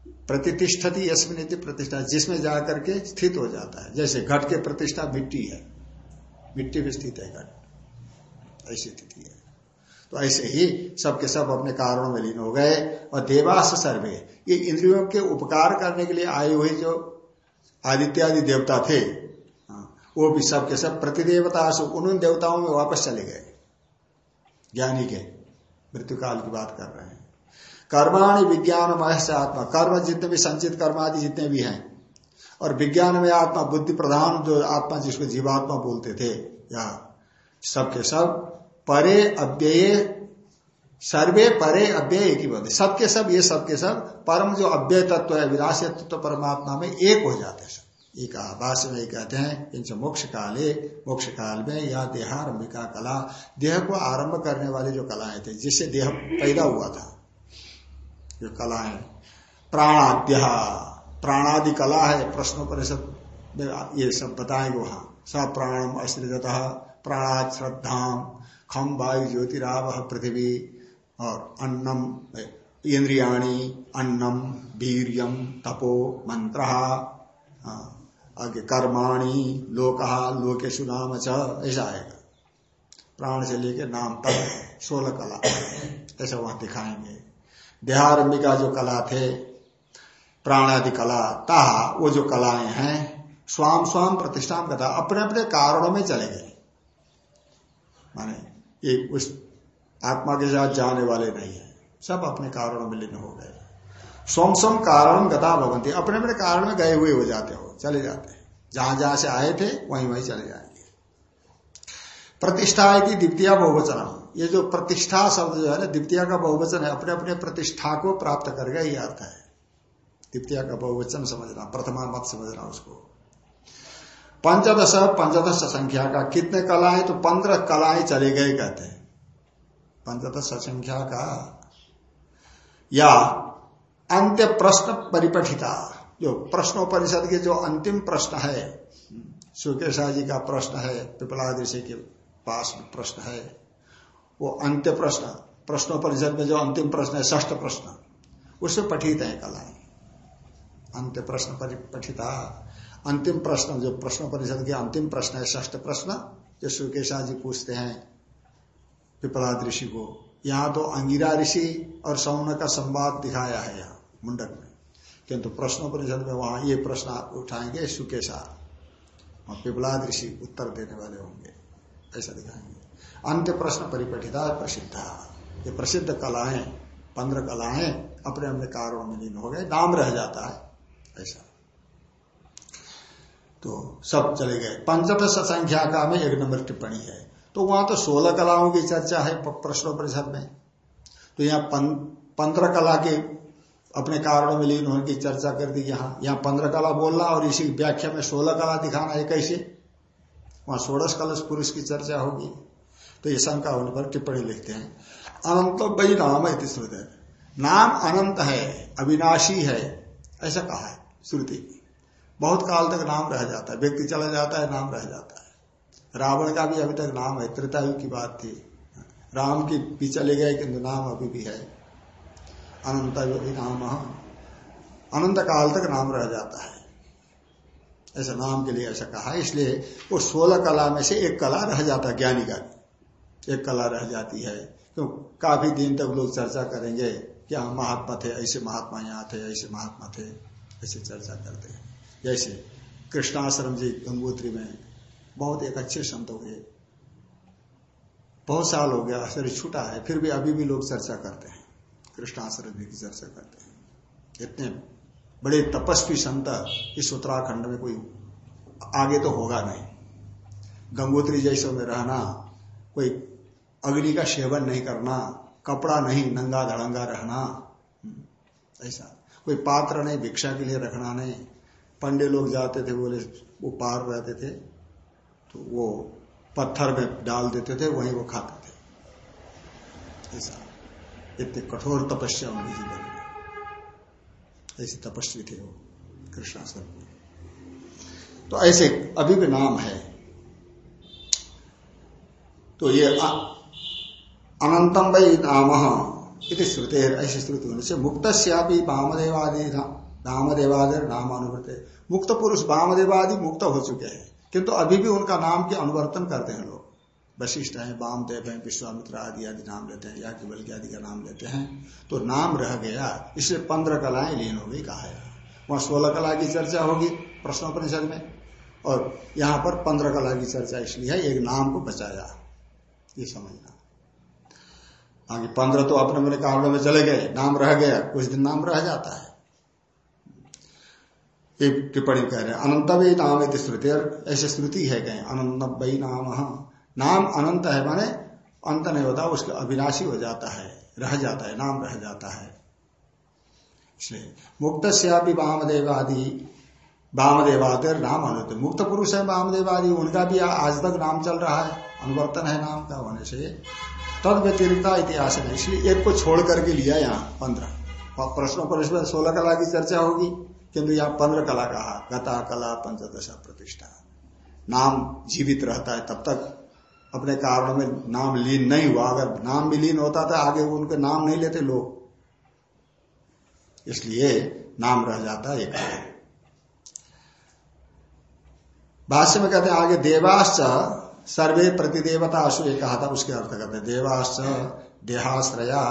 प्रतिष्ठती यशमिन प्रतिष्ठा, जिसमें जाकर के स्थित हो जाता है। जैसे घट के प्रतिष्ठा मिट्टी है। मिट्टी में स्थित है घट। ऐसी स्थिति है। तो ऐसे ही सबके सब अपने कारणों में लीन हो गए और देवास सर्वे, ये इंद्रियों के उपकार करने के लिए आए हुए जो आदित्यादि देवता थे वो भी सबके सब प्रतिदेवता उन देवताओं में वापस चले गए। ज्ञानी के मृत्यु काल की बात कर रहे हैं। कर्माणि विज्ञान से आत्मा। कर्म जितने भी संचित कर्म आदि जितने भी हैं, और विज्ञान में आत्मा, बुद्धि प्रधान जो आत्मा जिसको जीवात्मा बोलते थे, या सबके सब परे अव्यय, सर्वे परे अव्यय की बोलते सबके सब, ये सबके सब, परम जो अव्यय तत्व है विराश तत्व परमात्मा में एक हो जाते सब। ये कहा भाष्य में कहते हैं, इनसे मोक्ष काले, मोक्ष काल में या देहारंभिका कला। देह को आरंभ करने वाली जो कलाएँ थे, जिससे देह पैदा हुआ था, जो कला है प्राणाद्य, प्राणादि कला है, प्रश्नोपनिषद ये सब बताएँगे वहाँ। स प्राणम अश्रित प्राणा श्रद्धा खम वायु ज्योतिराव पृथ्वी, और अन्नम, इंद्रियाणी, अन्नम, वीरियम, तपो, मंत्र आगे कर्माणी लोकहा लोके सुनाम ऐसा आएगा प्राण से लेके नाम तक सोलह कला। ऐसा वहाँ दिखाएँगे। देहारंभी का जो कला थे, प्राणादि कला, ताहा, वो जो कलाएँ हैं, स्वाम स्वाम प्रतिष्ठान कथा अपने अपने कारणों में चले गए। माने, ये उस आत्मा के साथ जाने वाले नहीं है। सब अपने कारणों में लीन हो गए। स्वम सोम कारण गता भवंती अपने अपने कारण में गए हुए हो जाते हो। चले जाते हैं। जहाँ जहाँ से आए थे, वहीं वहीं चले जाएँगे। प्रतिष्ठा की द्वितीय बहुवचन ये जो प्रतिष्ठा शब्द जो है ना, द्वितीय का बहुवचन है अपने अपने प्रतिष्ठा को प्राप्त कर गया ये अर्थ है। द्वितीय का बहुवचन समझना, प्रथमा मत समझना उसको। पंचदश पंचदश संख्या का कितने कलाएँ तो पंद्रह कलाएँ चले गए कहते हैं। पंचदश संख्या का या अंत्य प्रश्न परिपठिता। जो प्रश्नोपनिषद के जो अंतिम प्रश्न है, सुकेशा जी का प्रश्न है, पिपला ऋषि के पास प्रश्न है, वो अंत्य प्रश्न, प्रश्नोपनिषद में जो अंतिम प्रश्न है ष्ठ प्रश्न, उससे पठित है कलाएँ। अंत्य प्रश्न पठिता। अंतिम प्रश्न, जो प्रश्न परिषद के अंतिम प्रश्न है ष्ठ प्रश्न, जो सुकेशा जी पूछते हैं पिपलाद ऋषि को, यहाँ तो अंगिरा ऋषि और सौन का संवाद दिखाया है यहाँ, मुंडक में। किंतु प्रश्नों परिषद में वहाँ ये प्रश्न आप उठाएँगे सुकेशा और पिपलाद ऋषि उत्तर देने वाले होंगे। ऐसा दिखाएँगे। अंत्य प्रश्न परिपठिता प्रसिद्ध। ये प्रसिद्ध कलाएँ पंद्रह कलाएँ अपने अपने कारणों में लीन हो गए, नाम रह जाता है। ऐसा। तो सब चले गए। पंचदश संख्या का में एक नंबर टिप्पणी है। तो वहाँ तो सोलह कलाओं की चर्चा है प्रश्नोपरिषद में। तो यहाँ पंद्रह कला के अपने कारणों में लीन होने की चर्चा कर दी यहाँ। यहाँ पंद्रह कला बोलना और इसी व्याख्या में सोलह कला दिखाना है कैसे? वहाँ सोलह कलश पुरुष की चर्चा होगी। तो ये शंका होने पर टिप्पणी लिखते हैं। अनंत वही नाम है श्रुति। नाम अनंत है, अविनाशी है, ऐसा कहा है श्रुति। बहुत काल तक नाम रह जाता है। व्यक्ति चला जाता है, नाम रह जाता है। रावण का भी अभी तक नाम है त्रेतायु की बात थी। राम की भी चले गए किंतु नाम अभी भी है। अनंत नाम अनंत काल तक नाम रह जाता है। ऐसा नाम के लिए ऐसा कहा इसलिए वो सोलह कला में से एक कला रह जाता है ज्ञानी का। एक कला रह जाती है। क्यों? काफ़ी दिन तक लोग चर्चा करेंगे कि हम महात्मा थे, ऐसे महात्मा यहाँ थे, ऐसे महात्मा थे, ऐसे चर्चा करते हैं। जैसे कृष्णाश्रम जी गंगोत्री में बहुत एक अच्छे संत हो गए बहुत साल हो गया, शरीर छूटा है, फिर भी अभी भी लोग चर्चा करते हैं। कृष्णाश्रम जी की चर्चा करते हैं। इतने बड़े तपस्वी संत इस उत्तराखंड में कोई आगे तो होगा नहीं। गंगोत्री जैसे में रहना, कोई अग्नि का सेवन नहीं करना, कपड़ा नहीं, नंगा धड़ंगा रहना, ऐसा। कोई पात्र नहीं, भिक्षा के लिए रखना नहीं। पंडे लोग जाते थे, बोले, वो पार रहते थे तो वो पत्थर में डाल देते थे, वहीं वो खाते थे। ऐसा। इतने कठोर तपस्या उनके जीवन में ऐसे तपस्वी थे वो कृष्णाश्रम तो ऐसे अभी भी नाम है। तो ये अनंतम भाई नाम इति श्रुते, ऐसी श्रुति होने से मुक्त वामदेवादी वामदेवादि नाम अनुवृत मुक्त पुरुष वामदेवादि मुक्त हो चुके हैं, किंतु अभी भी उनका नाम के अनुवर्तन करते हैं लोग। वशिष्ठ है, वामदेव है, विश्वामित्र आदि आदि नाम लेते हैं या केवल आदि का नाम लेते हैं। तो नाम रह गया, इसलिए पंद्रह कलाएँ लीन हो गई, कहा है। वहाँ सोलह कला की चर्चा होगी प्रश्नोपनिषद में, और यहाँ पर पंद्रह कला की चर्चा इसलिए है, एक नाम को बचाया। ये समझना। आगे पंद्रह तो अपने अपने कारणों में चले गए, नाम रह गया, कुछ दिन नाम रह जाता है। टिप्पणी कह रहे हैं अनंत वही नाम श्रुति ऐसे श्रुति है कहीं अनंत वही नाम। नाम अनंत है माने अंत नहीं होता, उसका अविनाशी हो जाता है, रह जाता है, नाम रह जाता है। इसलिए मुक्त श्यापी वामदेवादि वामदेवादि नाम अनुत मुक्त पुरुष है वामदेवादि, उनका भी आज तक नाम चल रहा है, अनुवर्तन है नाम का होने से। तद व्यतिरिक्ता इतिहास है इसलिए एक को छोड़ करके लिया यहाँ पंद्रह। प्रश्नों पर इसमें सोलह कला की चर्चा होगी, किंतु यहाँ पंद्रह कला कहा, गता, कला, पंचदशा प्रतिष्ठा। नाम जीवित रहता है तब तक। अपने कारणों में नाम लीन नहीं हुआ। अगर नाम भी लीन होता था, आगे उनके नाम नहीं लेते लोग। इसलिए नाम रह जाता एक। भाष्य में कहते हैं, आगे देवाश्च सर्वे प्रतिदेवता अशु एक कहा था, उसके अर्थ करते हैं, देवाश्च देहाश्रया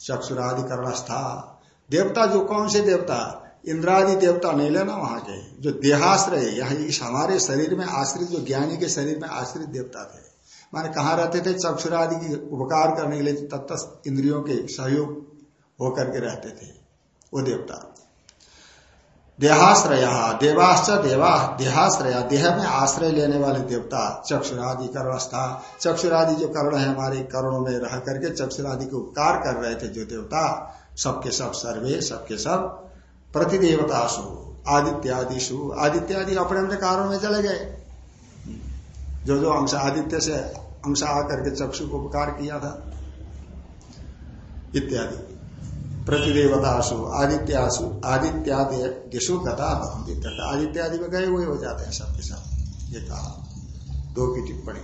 चक्षुराधिकरणस्था देवता जो कौन से देवता? इंद्रादि देवता नहीं लेना वहाँ के। जो देहाश्रय, यहाँ इस हमारे शरीर में आश्रित, जो ज्ञानी के शरीर में आश्रित देवता थे। माने कहा रहते थे? चक्षुरादि की उपकार करने के लिए तत्त इंद्रियों के सहयोग होकर के रहते थे, वो देवता। देहाश्रय, देवाश्च देवा, देहाश्रय, देह में आश्रय लेने वाले देवता, चक्षुरादि कर्णस्था चक्षुरादि जो कर्ण है, हमारे कर्णों में रह करके चक्षुरादि के उपकार कर रहे थे जो देवता, सबके सब सर्वे, सबके सब प्रतिदेवताशु आदित्यादिशु आदित्यादि अपने अपने कारणों में चले गए। जो जो अंश आदित्य से अंश आकर के चक्षु को उपकार किया था, इत्यादि। प्रतिदेवताशु आदित्यासु, आदित्यादि दिशु गता आदित्यादि में गए हुए हो जाते हैं सबके साथ ये कहा। दो की टिप्पणी।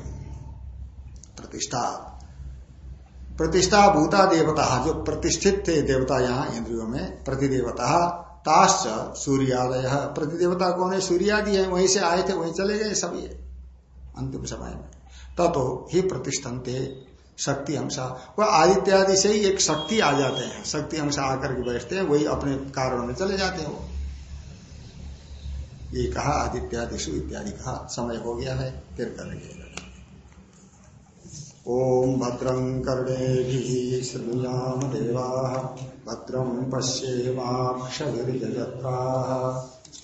प्रतिष्ठा। प्रतिष्ठा भूता देवता, जो प्रतिष्ठित थे देवता यहाँ इंद्रियों में, प्रतिदेवता ताश्च सूर्यादय। प्रतिदेवता कौन है? सूर्यादि है, वहीं से आए थे, वहीं चले गए सभी अंतिम समय में ततो ही प्रतिष्ठनते शक्ति अंशा वह आदित्यादि से ही एक शक्ति आ जाते हैं। शक्ति अंश आकर के बैठते हैं, वही अपने कारण में चले जाते हैं वो। ये कहा आदित्यादिशु इत्यादि कहा, समय हो गया है, फिर करेंगे। ओम भद्रं कर्णे श्रृणुयाम देवा भद्रम भद्रं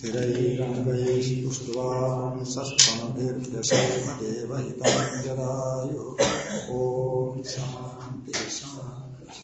पश्येमाक्षभिर्यजत्राः स्थिरैरङ्गैस्तुष्ट्वां सस्तमभिर्यशेमदेवहितं जदायु ॐ शान्ति शान्ति।